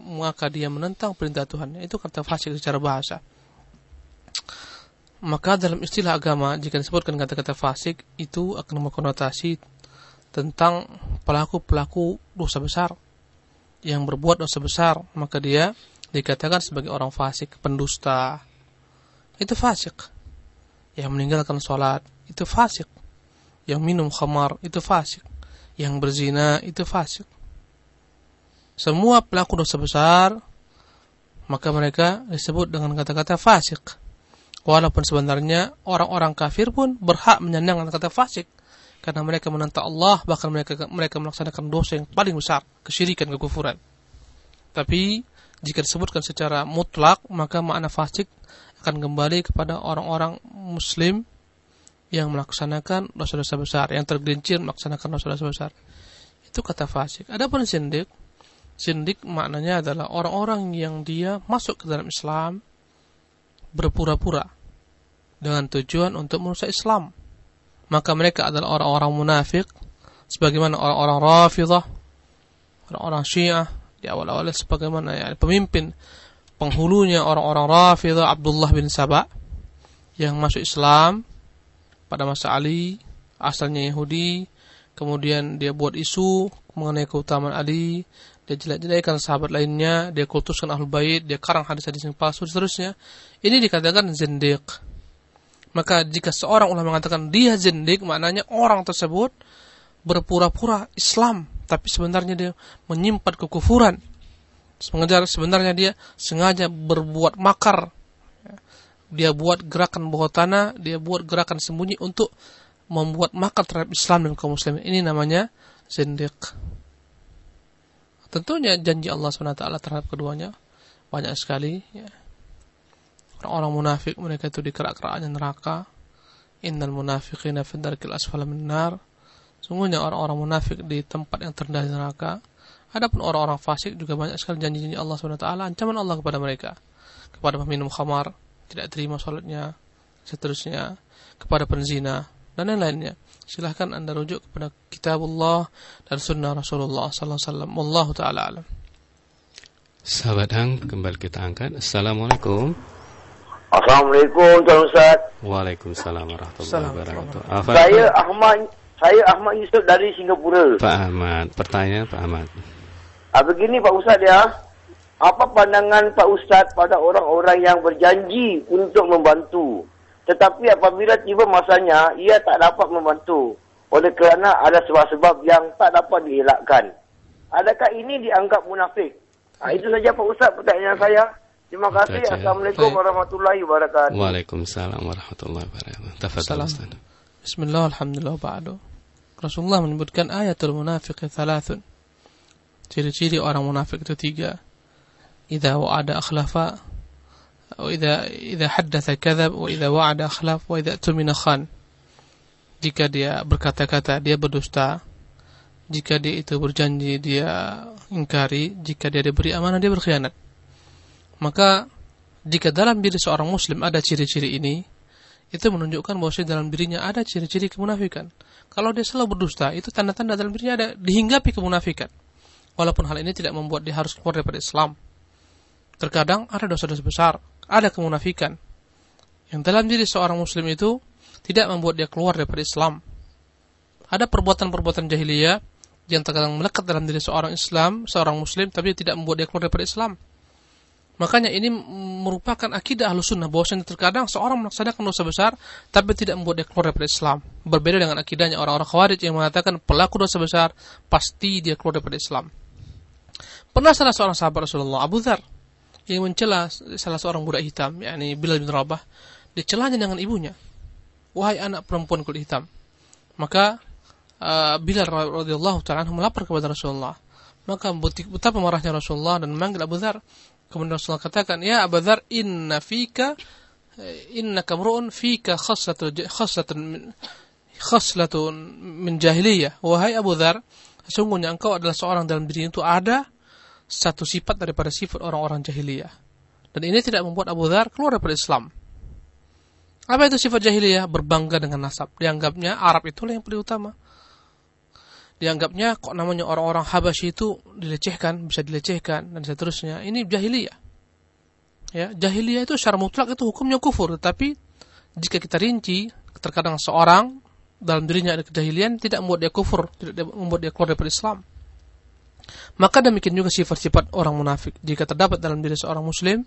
maka dia menentang perintah Tuhan itu kata fasik secara bahasa maka dalam istilah agama jika disebutkan kata-kata fasik itu akan mengkonotasi tentang pelaku-pelaku dosa besar yang berbuat dosa besar. Maka dia dikatakan sebagai orang fasik pendusta. Itu fasik. Yang meninggalkan sholat itu fasik. Yang minum khamar itu fasik. Yang berzina itu fasik. Semua pelaku dosa besar maka mereka disebut dengan kata-kata fasik. Walaupun sebenarnya orang-orang kafir pun berhak menyandang kata fasik karena mereka menentang Allah bahkan mereka mereka melaksanakan dosa yang paling besar, kesyirikan, kekufuran. Tapi jika disebutkan secara mutlak maka makna fasik akan kembali kepada orang-orang muslim yang melaksanakan dosa-dosa besar, yang tergelincir melaksanakan dosa-dosa besar. Itu kata fasik. Adapun sindik, sindik maknanya adalah orang-orang yang dia masuk ke dalam Islam berpura-pura dengan tujuan untuk merusak Islam. Maka mereka adalah orang-orang munafik sebagaimana orang-orang Rafidah, orang-orang Syiah di awal-awal sebagaimana ya, pemimpin penghulunya orang-orang Rafidah Abdullah bin Sabah yang masuk Islam pada masa Ali, asalnya Yahudi, kemudian dia buat isu mengenai keutamaan Ali, dia jelek-jelekkan sahabat lainnya, dia kultuskan ahlul bait, dia karang hadis-hadis yang palsu, seterusnya. Ini dikatakan zindiq. Maka jika seorang ulama mengatakan dia zindiq, maknanya orang tersebut berpura-pura Islam, tapi sebenarnya dia menyimpan kekufuran. Sebenarnya dia sengaja berbuat makar dia buat gerakan bawah tanah, dia buat gerakan sembunyi untuk membuat makar terhadap Islam dan kaum muslimin. Ini namanya zindiq. Tentunya janji Allah SWT terhadap keduanya banyak sekali. Ya. Orang-orang munafik mereka itu di kerak-keraknya neraka. Innal munafiqina fi darkil asfala min nar. Sungguhnya orang-orang munafik di tempat yang terendah neraka. Adapun orang-orang fasik juga banyak sekali janji-janji Allah SWT, ancaman Allah kepada mereka. Kepada peminum khamar, tidak terima sholatnya, seterusnya, kepada penzina, dan lain-lainnya. Silahkan anda rujuk kepada kitabullah dan sunnah Rasulullah sallallahu alaihi wasallam. Wallahu taala alam. Sahabat Hang, kembali kita angkat. Assalamualaikum. Assalamualaikum Tuan Ustaz. Waalaikumsalam warahmatullahi wabarakatuh. Apa? Saya Ahmad saya Ahmad Yusuf dari Singapura. Pak Ahmad, pertanyaan Pak Ahmad. Ah begini Pak Ustaz ya. Apa pandangan Pak Ustaz pada orang-orang yang berjanji untuk membantu tetapi apabila tiba masanya ia tak dapat membantu oleh kerana ada sebab-sebab yang tak dapat dielakkan. Adakah ini dianggap munafik? Ha, itu saja Pak Ustaz pertanyaan saya. Terima kasih. Baca. Assalamualaikum Baik. warahmatullahi wabarakatuh. Waalaikumsalam warahmatullahi wabarakatuh. Tafadhal Ustaz. Bismillah, alhamdulillah, ba'du. Rasulullah menyebutkan ayatul munafiq thalathun. Ciri-ciri orang munafik itu tiga. Idza wa'ada akhlafa, wa idza idza haddatha kadzab, wa idza wa'ada akhlaf, wa idza tumina khan. Jika dia berkata-kata, dia berdusta. Jika dia itu berjanji, dia ingkari. Jika dia diberi amanah, dia berkhianat. Maka jika dalam diri seorang muslim ada ciri-ciri ini, itu menunjukkan bahwa dalam dirinya ada ciri-ciri kemunafikan. Kalau dia selalu berdusta, itu tanda-tanda dalam dirinya ada dihinggapi kemunafikan. Walaupun hal ini tidak membuat dia harus keluar daripada Islam. Terkadang ada dosa-dosa besar, ada kemunafikan. Yang dalam diri seorang muslim itu tidak membuat dia keluar daripada Islam. Ada perbuatan-perbuatan jahiliyah yang terkadang melekat dalam diri seorang Islam, seorang muslim, tapi tidak membuat dia keluar daripada Islam. Makanya ini merupakan akidah ahlu sunnah bahwasanya terkadang seorang melaksanakan dosa besar tapi tidak membuat dia keluar daripada Islam. Berbeda dengan akidahnya orang-orang khawarij yang mengatakan pelaku dosa besar pasti dia keluar daripada Islam. Pernah salah seorang sahabat Rasulullah Abu Dhar yang mencela salah seorang budak hitam, yakni Bilal bin Rabah, dicelanya dengan ibunya. Wahai anak perempuan kulit hitam. Maka uh, Bilal radhiyallahu taala melapor kepada Rasulullah. Maka betapa marahnya Rasulullah dan memanggil Abu Dhar Kemudian Rasulullah katakan, "Ya Abu Dzar, inna fika inna kamruun fika khaslatun khaslatun khaslatun min jahiliyah." Wahai Abu Dzar, sesungguhnya engkau adalah seorang dalam diri itu ada satu sifat daripada sifat orang-orang jahiliyah. Dan ini tidak membuat Abu Dzar keluar dari Islam. Apa itu sifat jahiliyah? Berbangga dengan nasab. Dianggapnya Arab itulah yang paling utama dianggapnya kok namanya orang-orang Habasyi itu dilecehkan, bisa dilecehkan dan seterusnya. Ini jahiliyah. Ya, jahiliyah itu secara mutlak itu hukumnya kufur, tetapi jika kita rinci, terkadang seorang dalam dirinya ada kejahilian tidak membuat dia kufur, tidak membuat dia keluar dari Islam. Maka demikian juga sifat-sifat orang munafik. Jika terdapat dalam diri seorang muslim,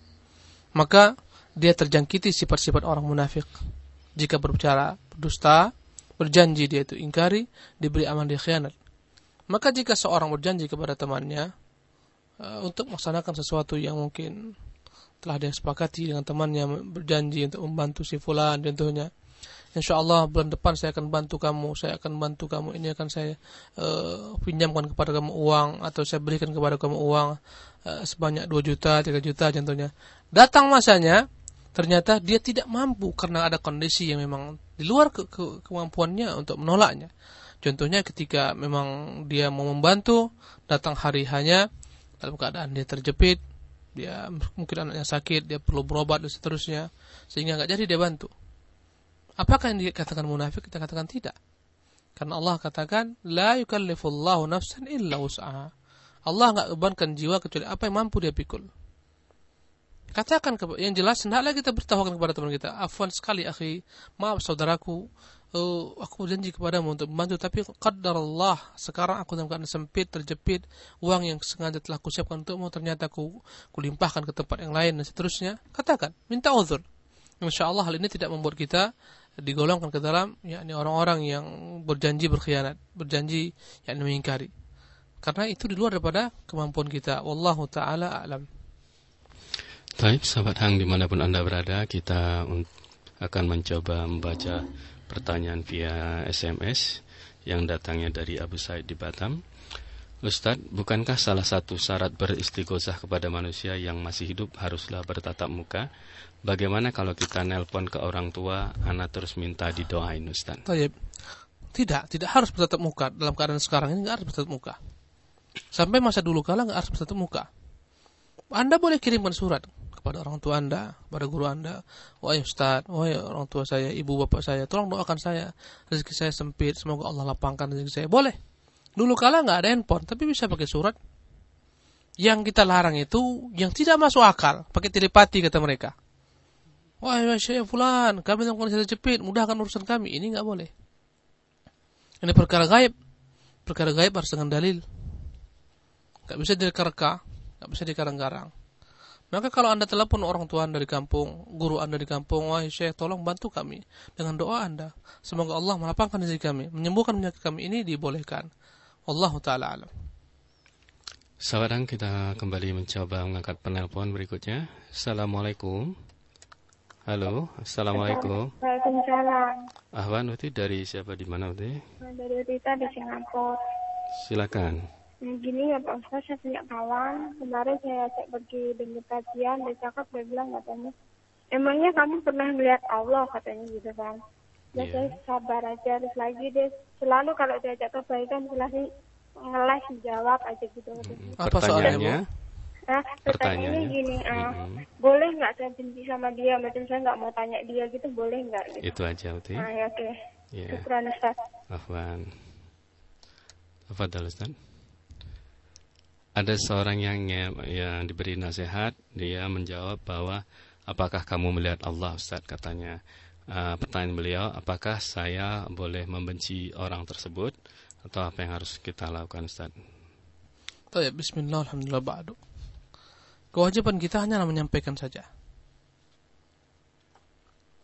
maka dia terjangkiti sifat-sifat orang munafik. Jika berbicara berdusta, berjanji dia itu ingkari, diberi aman dia khianat. Maka jika seorang berjanji kepada temannya uh, untuk melaksanakan sesuatu yang mungkin telah dia sepakati dengan temannya berjanji untuk membantu si fulan contohnya. Insya Allah bulan depan saya akan bantu kamu, saya akan bantu kamu. Ini akan saya uh, pinjamkan kepada kamu uang atau saya berikan kepada kamu uang uh, sebanyak 2 juta, 3 juta contohnya. Datang masanya, ternyata dia tidak mampu karena ada kondisi yang memang di luar ke ke kemampuannya untuk menolaknya. Contohnya ketika memang dia mau membantu, datang hari hanya dalam keadaan dia terjepit, dia mungkin anaknya sakit, dia perlu berobat dan seterusnya, sehingga nggak jadi dia bantu. Apakah yang dikatakan munafik? Kita katakan tidak. Karena Allah katakan, La yukallifullahu nafsan illa us'aha. Allah nggak bebankan jiwa kecuali apa yang mampu dia pikul. Katakan yang jelas, hendaklah kita bertawakan kepada teman kita. Afwan sekali, akhi. Maaf saudaraku, oh, aku janji kepadamu untuk membantu tapi qadar Allah sekarang aku dalam keadaan sempit terjepit uang yang sengaja telah kusiapkan untukmu ternyata ku kulimpahkan ke tempat yang lain dan seterusnya. Katakan minta uzur. Insya Allah hal ini tidak membuat kita digolongkan ke dalam yakni orang-orang yang berjanji berkhianat berjanji yakni mengingkari. Karena itu di luar daripada kemampuan kita. Wallahu taala alam. Baik, sahabat Hang di mana pun Anda berada, kita akan mencoba membaca pertanyaan via SMS yang datangnya dari Abu Said di Batam. Ustadz, bukankah salah satu syarat beristighosah kepada manusia yang masih hidup haruslah bertatap muka? Bagaimana kalau kita nelpon ke orang tua, anak terus minta didoain Ustadz? Tidak, tidak harus bertatap muka. Dalam keadaan sekarang ini nggak harus bertatap muka. Sampai masa dulu kala nggak harus bertatap muka. Anda boleh kirimkan surat kepada orang tua Anda, kepada guru Anda, wahai Ustaz, wahai orang tua saya, ibu bapak saya, tolong doakan saya, rezeki saya sempit, semoga Allah lapangkan rezeki saya. Boleh. Dulu kala nggak ada handphone, tapi bisa pakai surat. Yang kita larang itu yang tidak masuk akal, pakai telepati kata mereka. Wahai Syekh Fulan, kami dalam kondisi terjepit, mudahkan urusan kami. Ini nggak boleh. Ini perkara gaib. Perkara gaib harus dengan dalil. Gak bisa direka-reka, gak bisa dikarang-karang. Maka kalau Anda telepon orang tua Anda di kampung, guru Anda di kampung, wahai Syekh, tolong bantu kami dengan doa Anda. Semoga Allah melapangkan rezeki kami, menyembuhkan penyakit kami ini dibolehkan. Wallahu taala alam. Sahabat kita kembali mencoba mengangkat penelpon berikutnya. Assalamualaikum. Halo, Assalamualaikum. Waalaikumsalam. Ahwan, Uti dari siapa di mana Uti? Dari Rita di Singapura. Silakan. Gini ya Pak Ustaz, saya punya kawan. Kemarin saya ajak pergi dengar kajian, dia cakap, dia bilang katanya, emangnya kamu pernah melihat Allah katanya gitu kan. Ya yeah. saya sabar aja, terus lagi dia selalu kalau diajak kebaikan selalu ngeles jawab aja gitu. Hmm. Apa soalnya? Nah, pertanyaannya gini, uh, hmm. boleh nggak saya benci sama dia, macam saya nggak mau tanya dia gitu, boleh nggak? Gitu. Itu aja, Uti. Nah, ya, oke. Okay. Yeah. Syukran, Ustaz. Afwan. Apa Ustaz? Ada seorang yang yang diberi nasihat, dia menjawab bahwa apakah kamu melihat Allah Ustaz katanya. Uh, pertanyaan beliau, apakah saya boleh membenci orang tersebut atau apa yang harus kita lakukan Ustaz? ya bismillah alhamdulillah ba'du. Kewajiban kita hanyalah menyampaikan saja.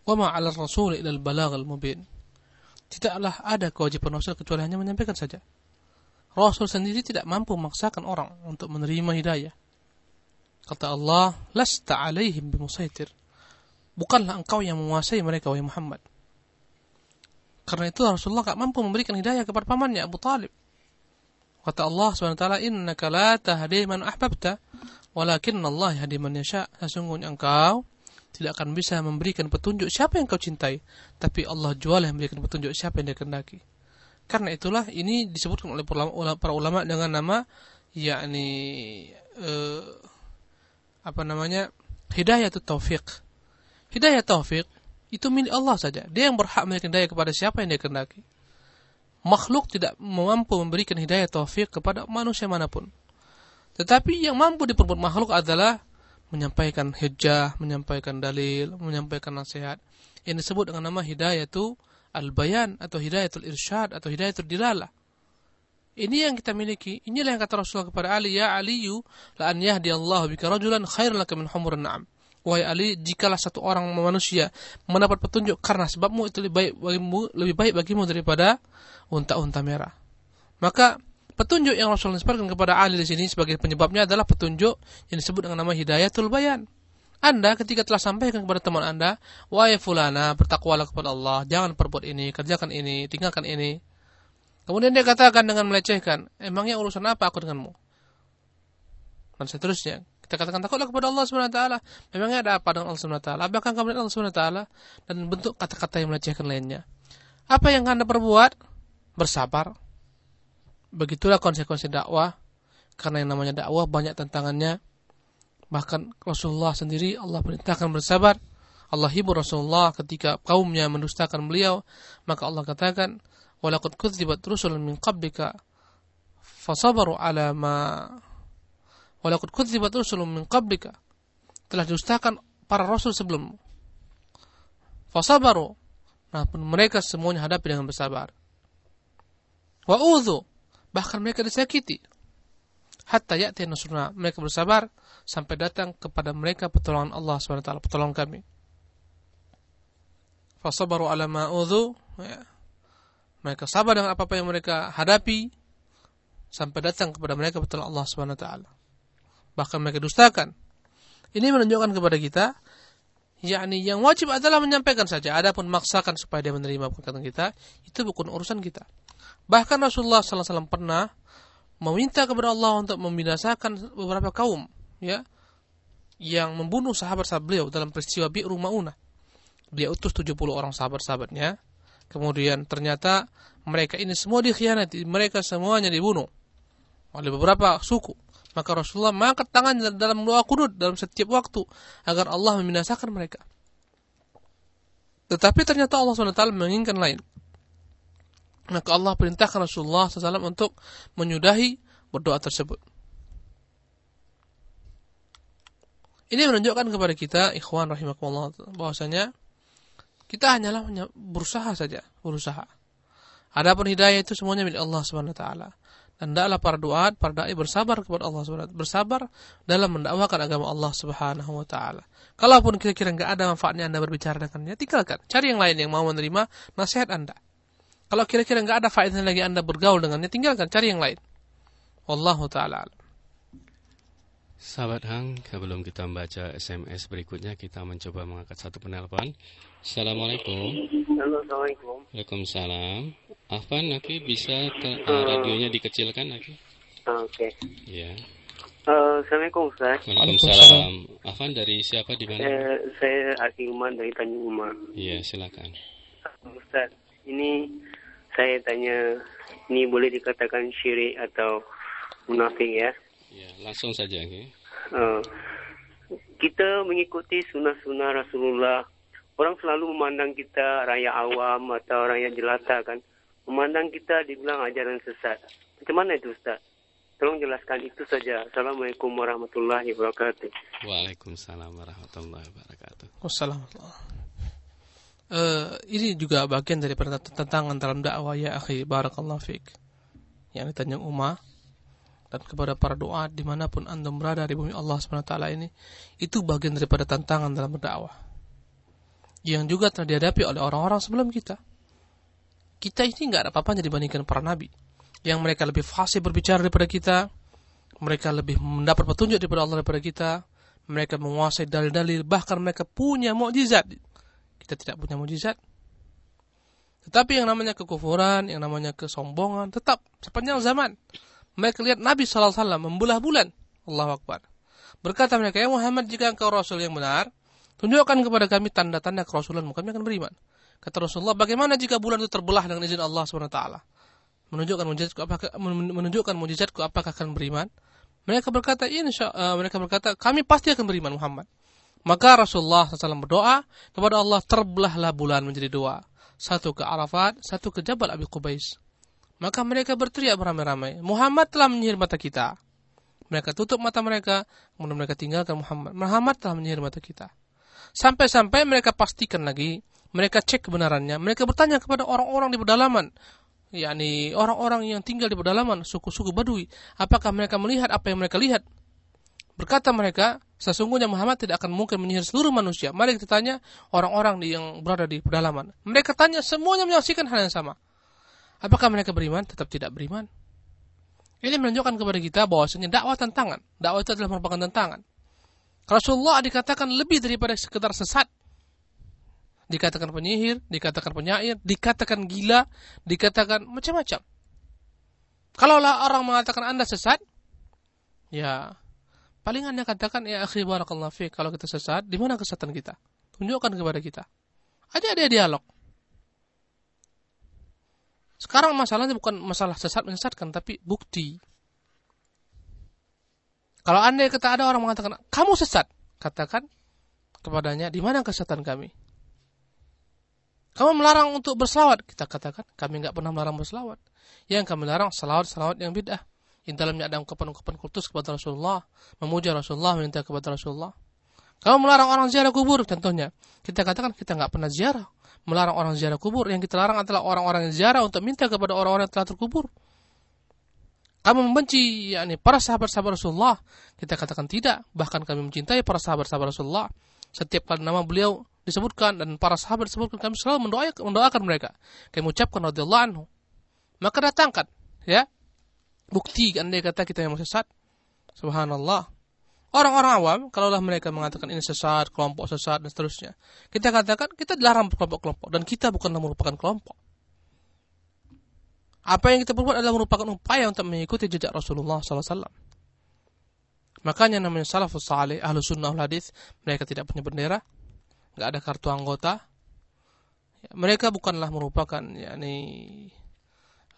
Wa ma 'ala rasul al-balagh al-mubin. Tidaklah ada kewajiban Rasul kecuali hanya menyampaikan saja. Rasul sendiri tidak mampu memaksakan orang untuk menerima hidayah. Kata Allah, "Lasta 'alaihim bimusaitir." Bukanlah engkau yang menguasai mereka wahai Muhammad. Karena itu Rasulullah tak mampu memberikan hidayah kepada pamannya Abu Talib. Kata Allah SWT, Innaka la tahdi man ahbabta, walakin Allah yahdi man yasha. Sesungguhnya engkau tidak akan bisa memberikan petunjuk siapa yang kau cintai, tapi Allah jual yang memberikan petunjuk siapa yang dia kendaki. Karena itulah ini disebutkan oleh para ulama dengan nama yakni eh, apa namanya hidayah taufik. Hidayah taufik itu milik Allah saja. Dia yang berhak memberikan hidayah kepada siapa yang dia kehendaki. Makhluk tidak mampu memberikan hidayah taufik kepada manusia mana pun. Tetapi yang mampu diperbuat makhluk adalah menyampaikan hujah, menyampaikan dalil, menyampaikan nasihat. Yang disebut dengan nama hidayah itu al-bayan atau hidayatul irsyad atau hidayatul dilalah. Ini yang kita miliki. Inilah yang kata Rasulullah kepada Ali, "Ya Aliyu, la an Allah bika rajulan khairun laka min humurun na'am." Wahai Ali, jikalah satu orang manusia mendapat petunjuk karena sebabmu itu lebih baik bagimu, lebih baik bagimu daripada unta-unta merah. Maka petunjuk yang Rasulullah sebarkan kepada Ali di sini sebagai penyebabnya adalah petunjuk yang disebut dengan nama hidayatul bayan. Anda ketika telah sampaikan kepada teman Anda, wahai fulana, bertakwalah kepada Allah, jangan perbuat ini, kerjakan ini, tinggalkan ini. Kemudian dia katakan dengan melecehkan, emangnya urusan apa aku denganmu? Dan seterusnya. Kita katakan takutlah kepada Allah SWT. Memangnya ada apa dengan Allah SWT? Apakah kamu Allah SWT? Dan bentuk kata-kata yang melecehkan lainnya. Apa yang Anda perbuat? Bersabar. Begitulah konsekuensi dakwah. Karena yang namanya dakwah banyak tantangannya Bahkan Rasulullah sendiri Allah perintahkan bersabar. Allah hibur Rasulullah ketika kaumnya mendustakan beliau. Maka Allah katakan, Walakut kudzibat rusulun min qablika fasabaru ala ma Walakut kudzibat rusulun min qablika. Telah didustakan para rasul sebelum fasabaru. Nah mereka semuanya hadapi dengan bersabar. Wa udhu bahkan mereka disakiti hatta ya'ti nasruna mereka bersabar sampai datang kepada mereka pertolongan Allah SWT, pertolongan kami. Fasabaru ala ma'udhu, ya. Mereka sabar dengan apa-apa yang mereka hadapi sampai datang kepada mereka pertolongan Allah SWT. Bahkan mereka dustakan. Ini menunjukkan kepada kita yakni yang wajib adalah menyampaikan saja. Adapun maksakan supaya dia menerima perkataan kita, itu bukan urusan kita. Bahkan Rasulullah SAW pernah meminta kepada Allah untuk membinasakan beberapa kaum, ya, yang membunuh sahabat-sahabat beliau dalam peristiwa Bi'ru Ma'unah. Dia utus 70 orang sahabat-sahabatnya. Kemudian ternyata mereka ini semua dikhianati, mereka semuanya dibunuh oleh beberapa suku. Maka Rasulullah mengangkat tangan dalam doa kunut dalam setiap waktu agar Allah membinasakan mereka. Tetapi ternyata Allah SWT menginginkan lain. Maka Allah perintahkan Rasulullah SAW untuk menyudahi berdoa tersebut. Ini menunjukkan kepada kita, ikhwan rahimakumullah, bahwasanya kita hanyalah berusaha saja, berusaha. Adapun hidayah itu semuanya milik Allah Subhanahu taala. Dan hendaklah para doa, para dai bersabar kepada Allah Subhanahu bersabar dalam mendakwakan agama Allah Subhanahu wa taala. Kalaupun kira-kira enggak ada manfaatnya Anda berbicara dengannya, tinggalkan. Cari yang lain yang mau menerima nasihat Anda. Kalau kira-kira enggak ada faedahnya lagi Anda bergaul dengannya, tinggalkan, cari yang lain. Wallahu taala Sahabat Hang, sebelum kita membaca SMS berikutnya, kita mencoba mengangkat satu penelpon. Assalamualaikum. Assalamualaikum. Waalaikumsalam. Afan, Naki bisa uh, radionya dikecilkan, Naki? Uh, Oke. Okay. Ya. Uh, Assalamualaikum, Ustaz. Waalaikumsalam. Afan, dari siapa di mana? Uh, saya Aki Umar dari Tanjung Umar. Iya, silakan. Ustaz, ini saya tanya, ini boleh dikatakan syirik atau munafik ya? Ya, langsung saja. Okay. Uh, kita mengikuti sunnah-sunnah Rasulullah. Orang selalu memandang kita raya awam atau raya jelata kan. Memandang kita dibilang ajaran sesat. Macam mana itu Ustaz? Tolong jelaskan itu saja. Assalamualaikum warahmatullahi wabarakatuh. Waalaikumsalam warahmatullahi wabarakatuh. Wassalamualaikum. Uh, ini juga bagian dari tantangan dalam dakwah ya akhi. Barakallahu fiik. Yang ditanya Umar dan kepada para doa di mana pun anda berada di bumi Allah swt ini itu bagian daripada tantangan dalam berdakwah. Yang juga telah dihadapi oleh orang-orang sebelum kita. Kita ini nggak ada apa-apanya dibandingkan para nabi. Yang mereka lebih fasih berbicara daripada kita mereka lebih mendapat petunjuk daripada Allah daripada kita mereka menguasai dalil-dalil bahkan mereka punya mukjizat kita tidak punya mukjizat tetapi yang namanya kekufuran yang namanya kesombongan tetap sepanjang zaman mereka lihat Nabi SAW membelah bulan. Allah Akbar. Berkata mereka, ya Muhammad, jika engkau Rasul yang benar, tunjukkan kepada kami tanda-tanda kerasulanmu, kami akan beriman. Kata Rasulullah, bagaimana jika bulan itu terbelah dengan izin Allah SWT? Menunjukkan mujizatku apakah menunjukkan mujizatku apakah akan beriman? Mereka berkata, insya uh, mereka berkata, kami pasti akan beriman Muhammad. Maka Rasulullah SAW berdoa kepada Allah, terbelahlah bulan menjadi dua. Satu ke Arafat, satu ke Jabal Abi Qubais. Maka mereka berteriak beramai-ramai, Muhammad telah menyihir mata kita. Mereka tutup mata mereka, kemudian mereka tinggalkan Muhammad. Muhammad telah menyihir mata kita. Sampai-sampai mereka pastikan lagi, mereka cek kebenarannya, mereka bertanya kepada orang-orang di pedalaman, yakni orang-orang yang tinggal di pedalaman, suku-suku Badui, apakah mereka melihat apa yang mereka lihat? Berkata mereka, sesungguhnya Muhammad tidak akan mungkin menyihir seluruh manusia. Mari kita tanya orang-orang yang berada di pedalaman. Mereka tanya, semuanya menyaksikan hal yang sama. Apakah mereka beriman? Tetap tidak beriman. Ini menunjukkan kepada kita bahwasanya dakwah tantangan. Dakwah itu adalah merupakan tantangan. Rasulullah dikatakan lebih daripada sekedar sesat. Dikatakan penyihir, dikatakan penyair, dikatakan gila, dikatakan macam-macam. Kalaulah orang mengatakan Anda sesat, ya paling Anda katakan ya akhi barakallahu fiik kalau kita sesat, di mana kesesatan kita? Tunjukkan kepada kita. Ada ada dialog. Sekarang masalahnya bukan masalah sesat menyesatkan, tapi bukti. Kalau anda kata ada orang mengatakan kamu sesat, katakan kepadanya di mana kesesatan kami. Kamu melarang untuk berselawat, kita katakan kami nggak pernah melarang berselawat. Yang kami larang selawat-selawat yang bid'ah. Yang dalamnya ada ungkapan-ungkapan kultus kepada Rasulullah, memuja Rasulullah, meminta kepada Rasulullah. Kamu melarang orang ziarah kubur, contohnya. Kita katakan kita nggak pernah ziarah melarang orang ziarah kubur. Yang kita larang adalah orang-orang yang ziarah untuk minta kepada orang-orang yang telah terkubur. Kamu membenci yakni para sahabat-sahabat Rasulullah? Kita katakan tidak. Bahkan kami mencintai para sahabat-sahabat Rasulullah. Setiap kali nama beliau disebutkan dan para sahabat disebutkan kami selalu mendoakan, mereka. Kami mengucapkan radhiyallahu anhu. Maka datangkan ya bukti anda kata kita yang sesat. Subhanallah. Orang-orang awam, kalaulah mereka mengatakan ini sesat, kelompok sesat, dan seterusnya. Kita katakan, kita dilarang kelompok-kelompok. Dan kita bukanlah merupakan kelompok. Apa yang kita perbuat adalah merupakan upaya untuk mengikuti jejak Rasulullah SAW. Makanya namanya salafus salih, ahlu sunnah, hadith, mereka tidak punya bendera, nggak ada kartu anggota. Ya, mereka bukanlah merupakan yakni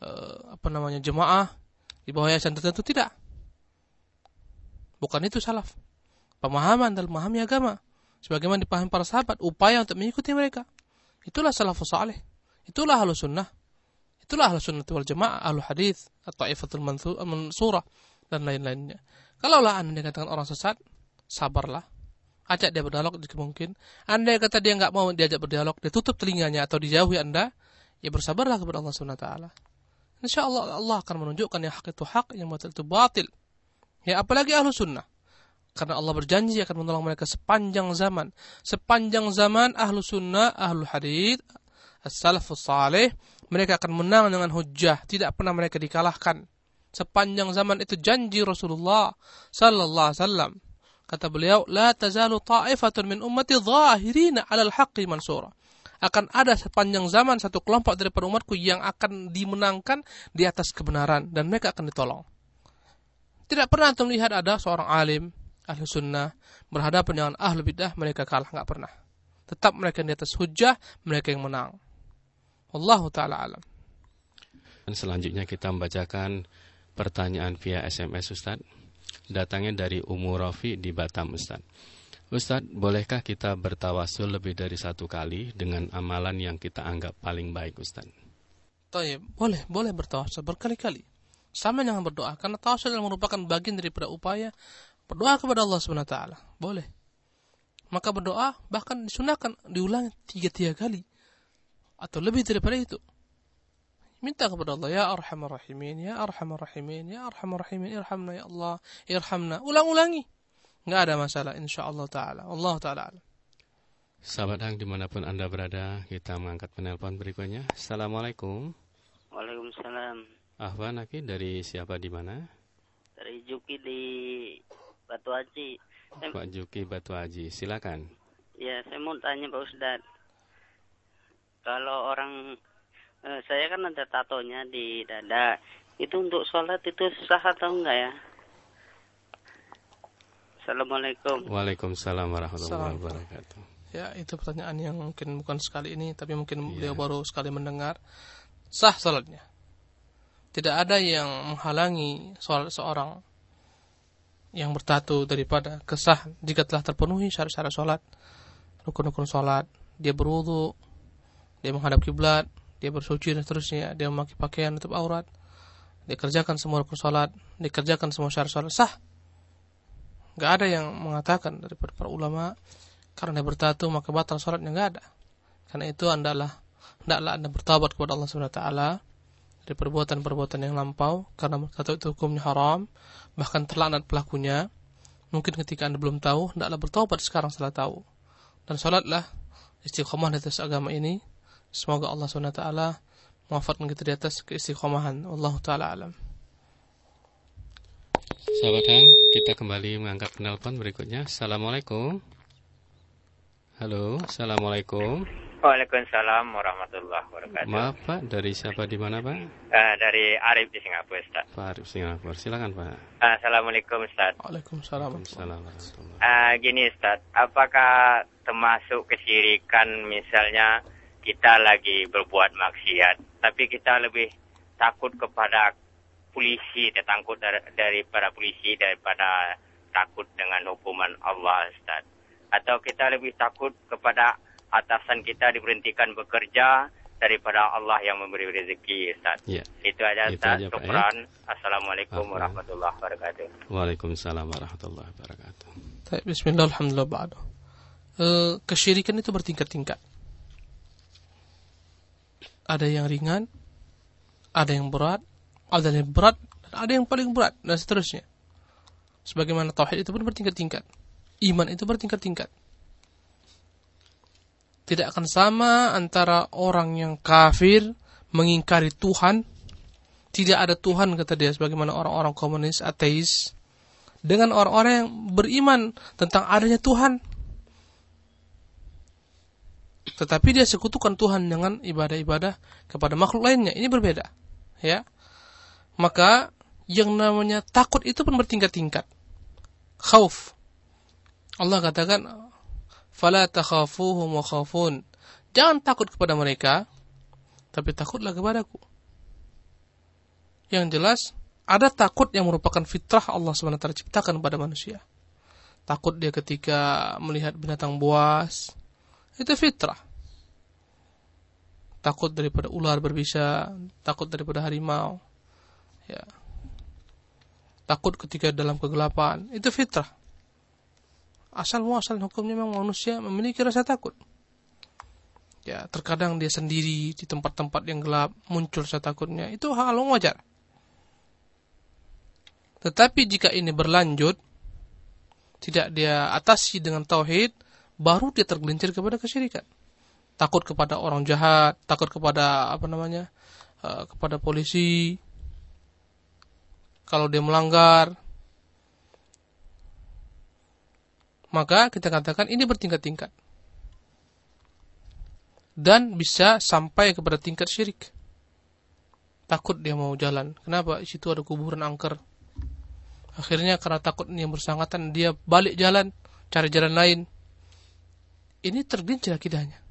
uh, apa namanya jemaah di bawah yayasan tertentu tidak. Bukan itu salaf. Pemahaman dalam memahami agama. Sebagaimana dipahami para sahabat. Upaya untuk mengikuti mereka. Itulah salafus salih. Itulah ahlu sunnah. Itulah ahlu sunnah wal jamaah, ahlu hadith, atau ifatul mansurah, dan lain-lainnya. Kalaulah anda dikatakan orang sesat, sabarlah. Ajak dia berdialog jika mungkin. Anda kata dia nggak mau diajak berdialog, dia tutup telinganya atau dijauhi anda, ya bersabarlah kepada Allah Subhanahu Wa Taala. Insya Allah Allah akan menunjukkan yang hak itu hak, yang batil itu batil. Ya apalagi ahlu sunnah. Karena Allah berjanji akan menolong mereka sepanjang zaman. Sepanjang zaman ahlu sunnah, ahlu hadith, as-salafus salih, mereka akan menang dengan hujah. Tidak pernah mereka dikalahkan. Sepanjang zaman itu janji Rasulullah sallallahu alaihi wasallam. Kata beliau, "La tazalu ta'ifatun min ummati zahirina 'alal haqqi mansura." Akan ada sepanjang zaman satu kelompok daripada umatku yang akan dimenangkan di atas kebenaran dan mereka akan ditolong. Tidak pernah antum lihat ada seorang alim, ahli sunnah, berhadapan dengan ahli bidah, mereka kalah, nggak pernah. Tetap mereka di atas hujah, mereka yang menang. Wallahu ta'ala alam. Dan selanjutnya kita membacakan pertanyaan via SMS Ustaz. Datangnya dari Umu Rafi di Batam Ustaz. Ustaz, bolehkah kita bertawasul lebih dari satu kali dengan amalan yang kita anggap paling baik Ustaz? Taib, boleh, boleh bertawasul berkali-kali. Sama dengan berdoa karena tawasul merupakan bagian daripada upaya berdoa kepada Allah taala. Boleh. Maka berdoa bahkan disunahkan diulang tiga tiga kali atau lebih daripada itu. Minta kepada Allah, Ya Arhamar Rahimin, Ya Arhamar Rahimin, Ya Arhamar Rahimin, Irhamna Ya Allah, Irhamna. Ulang-ulangi. Nggak ada masalah, insya Allah Ta'ala. Allah Ta'ala. Sahabat Hang di mana pun Anda berada, kita mengangkat penelpon berikutnya. Assalamualaikum. Waalaikumsalam. Ahwan Aki dari siapa di mana? Dari Juki di Batu Haji. Pak Juki Batu Haji, silakan. Ya, saya mau tanya Pak Ustad. Kalau orang eh, saya kan ada tatonya di dada. Itu untuk sholat itu sah atau enggak ya? Assalamualaikum. Waalaikumsalam warahmatullahi wabarakatuh. Ya, itu pertanyaan yang mungkin bukan sekali ini, tapi mungkin ya. beliau baru sekali mendengar. Sah sholatnya tidak ada yang menghalangi soal seorang yang bertatu daripada kesah jika telah terpenuhi syarat-syarat sholat rukun-rukun sholat dia berwudu dia menghadap kiblat dia bersuci dan seterusnya dia memakai pakaian untuk aurat dia kerjakan semua rukun sholat dia kerjakan semua syarat sholat sah nggak ada yang mengatakan daripada para ulama karena bertatu maka batal sholatnya nggak ada. Karena itu adalah hendaklah anda bertawabat kepada Allah Subhanahu Wa Taala dari perbuatan-perbuatan yang lampau karena satu itu hukumnya haram bahkan terlaknat pelakunya. Mungkin ketika anda belum tahu hendaklah bertobat sekarang setelah tahu. Dan sholatlah istiqomah di atas agama ini. Semoga Allah swt mewafatkan kita di atas keistiqomahan. Allah taala alam Sahabat Hang, kita kembali mengangkat penelpon berikutnya. Assalamualaikum. Halo, assalamualaikum. Waalaikumsalam warahmatullahi wabarakatuh. Maaf Pak, dari siapa di mana Pak? Uh, dari Arif di Singapura Ustaz. Pak Arif Singapura, silakan Pak. Uh, Assalamualaikum Ustaz. Waalaikumsalam. Waalaikumsalam. Uh, gini Ustaz, apakah termasuk kesyirikan misalnya kita lagi berbuat maksiat, tapi kita lebih takut kepada polisi, takut dari, daripada polisi daripada takut dengan hukuman Allah Ustaz. Atau kita lebih takut kepada atasan kita diberhentikan bekerja daripada Allah yang memberi rezeki Ustaz. Ya. Itu aja Ustaz. Itu Ya. Assalamualaikum Apa? warahmatullahi wabarakatuh. Waalaikumsalam warahmatullahi wabarakatuh. Bismillah alhamdulillah ba'du. E, kesyirikan itu bertingkat-tingkat. Ada yang ringan, ada yang berat, ada yang berat, ada yang paling berat dan seterusnya. Sebagaimana tauhid itu pun bertingkat-tingkat. Iman itu bertingkat-tingkat tidak akan sama antara orang yang kafir mengingkari Tuhan tidak ada Tuhan kata dia sebagaimana orang-orang komunis ateis dengan orang-orang yang beriman tentang adanya Tuhan. Tetapi dia sekutukan Tuhan dengan ibadah-ibadah kepada makhluk lainnya. Ini berbeda. Ya. Maka yang namanya takut itu pun bertingkat-tingkat. Khauf. Allah katakan, "Fala takhafuhum wa khafun." Jangan takut kepada mereka, tapi takutlah kepadaku. Yang jelas, ada takut yang merupakan fitrah Allah SWT ciptakan pada manusia. Takut dia ketika melihat binatang buas, itu fitrah. Takut daripada ular berbisa, takut daripada harimau. Ya. Takut ketika dalam kegelapan, itu fitrah. Asal muasal hukumnya memang manusia memiliki rasa takut. Ya, terkadang dia sendiri di tempat-tempat yang gelap muncul rasa takutnya, itu hal wajar. Tetapi jika ini berlanjut, tidak dia atasi dengan tauhid, baru dia tergelincir kepada kesyirikan. Takut kepada orang jahat, takut kepada apa namanya, uh, kepada polisi. Kalau dia melanggar, maka kita katakan ini bertingkat-tingkat. Dan bisa sampai kepada tingkat syirik. Takut dia mau jalan. Kenapa? Di situ ada kuburan angker Akhirnya karena takut yang bersangkutan dia balik jalan, cari jalan lain. Ini tergelincir akidahnya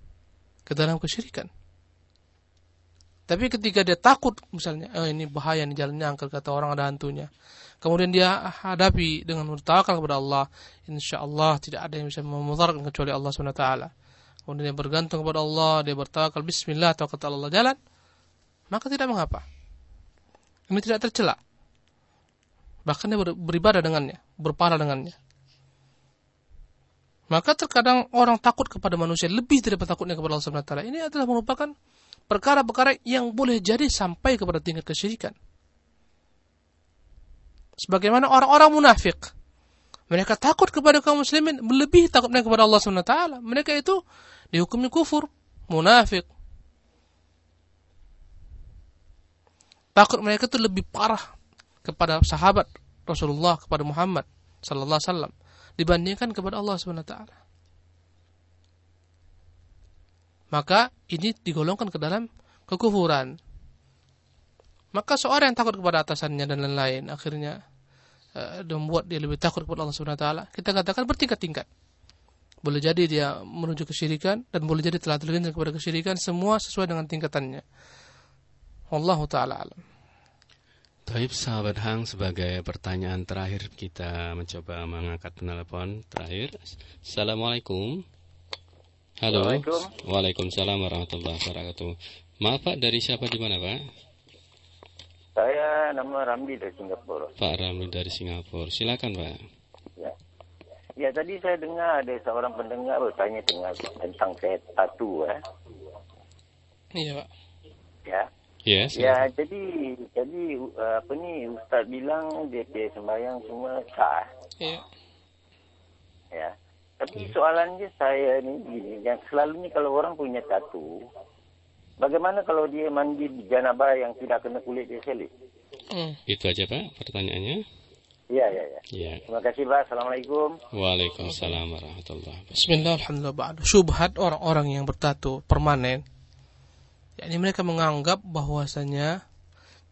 ke dalam kesyirikan. Tapi ketika dia takut misalnya, oh ini bahaya nih jalannya angker kata orang ada hantunya. Kemudian dia hadapi dengan bertawakal kepada Allah. Insya Allah tidak ada yang bisa memutarkan kecuali Allah SWT. Kemudian dia bergantung kepada Allah, dia bertawakal Bismillah atau kata Allah jalan. Maka tidak mengapa. Ini tidak tercela. Bahkan dia beribadah dengannya, berpahala dengannya. Maka terkadang orang takut kepada manusia lebih daripada takutnya kepada Allah Taala. Ini adalah merupakan perkara-perkara yang boleh jadi sampai kepada tingkat kesyirikan. Sebagaimana orang-orang munafik, mereka takut kepada kaum muslimin lebih takutnya kepada Allah Taala. Mereka itu dihukumi kufur, munafik. Takut mereka itu lebih parah kepada sahabat Rasulullah kepada Muhammad sallallahu alaihi wasallam dibandingkan kepada Allah Subhanahu wa taala. Maka ini digolongkan ke dalam kekufuran. Maka seorang yang takut kepada atasannya dan lain-lain akhirnya uh, membuat dia lebih takut kepada Allah Subhanahu wa taala. Kita katakan bertingkat-tingkat. Boleh jadi dia menuju kesyirikan dan boleh jadi telah tergelincir kepada kesyirikan semua sesuai dengan tingkatannya. Wallahu taala alam. Taib sahabat Hang sebagai pertanyaan terakhir kita mencoba mengangkat telepon terakhir. Assalamualaikum. Halo. Waalaikumsalam. Waalaikumsalam warahmatullahi wabarakatuh. Maaf Pak, dari siapa di mana Pak? Saya nama Ramli dari Singapura. Pak Ramli dari Singapura. Silakan Pak. Ya. Ya tadi saya dengar ada seorang pendengar bertanya tentang saya tatu ya. Iya Pak. Ya. Yes. Ya, jadi jadi uh, apa ni ustaz bilang dia dia sembahyang semua sah. Ya. Ya. Tapi yeah. soalannya saya ni gini, yang selalunya kalau orang punya tatu, bagaimana kalau dia mandi di janabah yang tidak kena kulit dia sekali? Hmm. Itu aja Pak pertanyaannya. Iya, iya, iya. Ya. Terima kasih Pak. Assalamualaikum. Waalaikumsalam warahmatullahi wabarakatuh. Bismillah, alhamdulillah. Syubhat orang-orang yang bertato permanen yakni mereka menganggap bahwasanya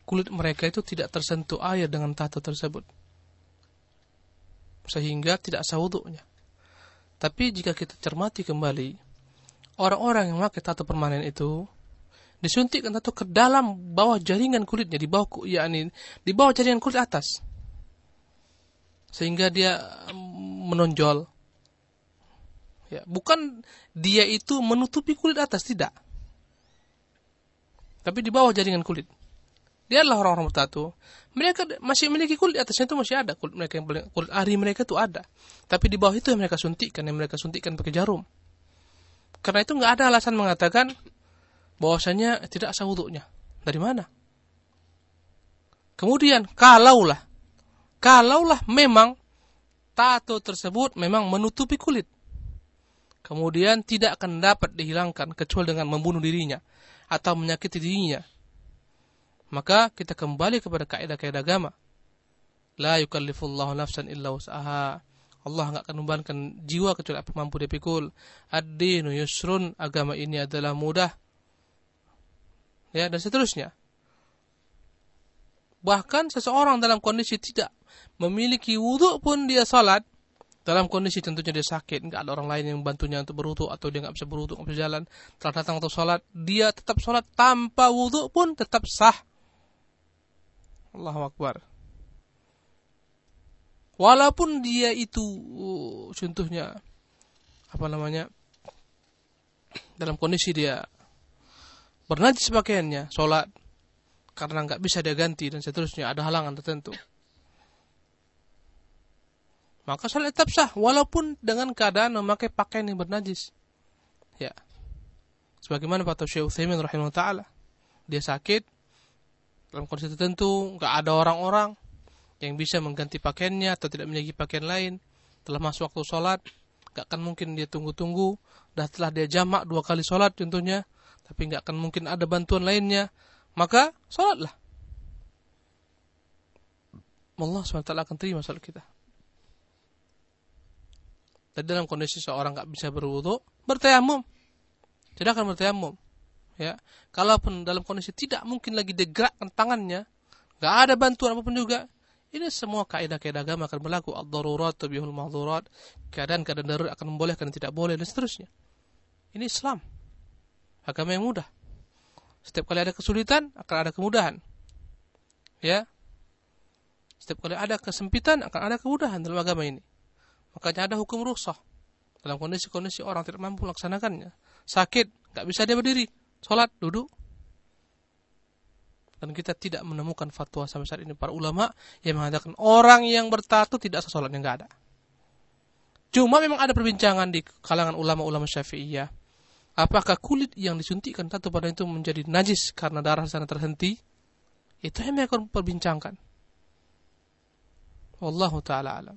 kulit mereka itu tidak tersentuh air dengan tato tersebut sehingga tidak sah wudhunya. Tapi jika kita cermati kembali, orang-orang yang memakai tato permanen itu disuntikkan tato ke dalam bawah jaringan kulitnya di bawah yakni di bawah jaringan kulit atas. Sehingga dia menonjol. Ya, bukan dia itu menutupi kulit atas tidak tapi di bawah jaringan kulit. Dia adalah orang-orang bertato. Mereka masih memiliki kulit atasnya itu masih ada kulit mereka yang kulit ari mereka itu ada. Tapi di bawah itu yang mereka suntikkan, yang mereka suntikkan pakai jarum. Karena itu nggak ada alasan mengatakan bahwasanya tidak sah wudhunya. Dari mana? Kemudian kalaulah kalaulah memang tato tersebut memang menutupi kulit. Kemudian tidak akan dapat dihilangkan kecuali dengan membunuh dirinya atau menyakiti dirinya. Maka kita kembali kepada kaidah-kaidah agama. La yukallifullahu nafsan illa usaha. Allah nggak akan membebankan jiwa kecuali apa mampu dia pikul. Ad-dinu yusrun, agama ini adalah mudah. Ya, dan seterusnya. Bahkan seseorang dalam kondisi tidak memiliki wudhu pun dia salat, dalam kondisi tentunya dia sakit, nggak ada orang lain yang membantunya untuk berwudhu atau dia nggak bisa berwudhu, nggak bisa jalan, telah datang untuk sholat, dia tetap sholat tanpa wudhu pun tetap sah. Allahu Akbar. Walaupun dia itu uh, contohnya apa namanya dalam kondisi dia bernajis pakaiannya, sholat karena nggak bisa dia ganti dan seterusnya ada halangan tertentu. Maka sholat tetap sah walaupun dengan keadaan memakai pakaian yang bernajis. Ya. Sebagaimana kata Syekh Utsaimin rahimahullah taala, dia sakit dalam kondisi tertentu, nggak ada orang-orang yang bisa mengganti pakaiannya atau tidak memiliki pakaian lain. Telah masuk waktu sholat gak akan mungkin dia tunggu-tunggu. Dah telah dia jamak dua kali sholat tentunya tapi gak akan mungkin ada bantuan lainnya. Maka sholatlah. Allah SWT akan terima sholat kita. Dan dalam kondisi seorang gak bisa berwudu bertayamum. Tidak akan bertayamum ya kalaupun dalam kondisi tidak mungkin lagi digerakkan tangannya gak ada bantuan apa pun juga ini semua kaidah-kaidah agama akan berlaku. Ad-darurat tabihul mahdurat. Keadaan-keadaan darurat akan membolehkan dan tidak boleh dan seterusnya. Ini Islam. Agama yang mudah. Setiap kali ada kesulitan akan ada kemudahan. Ya. Setiap kali ada kesempitan akan ada kemudahan dalam agama ini. Makanya ada hukum rukhsah. Dalam kondisi-kondisi orang tidak mampu melaksanakannya. Sakit, nggak bisa dia berdiri. Sholat, duduk, dan kita tidak menemukan fatwa sampai saat ini para ulama yang mengatakan orang yang bertatu tidak sah sholatnya nggak ada. Cuma memang ada perbincangan di kalangan ulama-ulama syafi'iyah. Apakah kulit yang disuntikkan tato pada itu menjadi najis karena darah sana terhenti? Itu yang mereka perbincangkan. Wallahu ta'ala alam.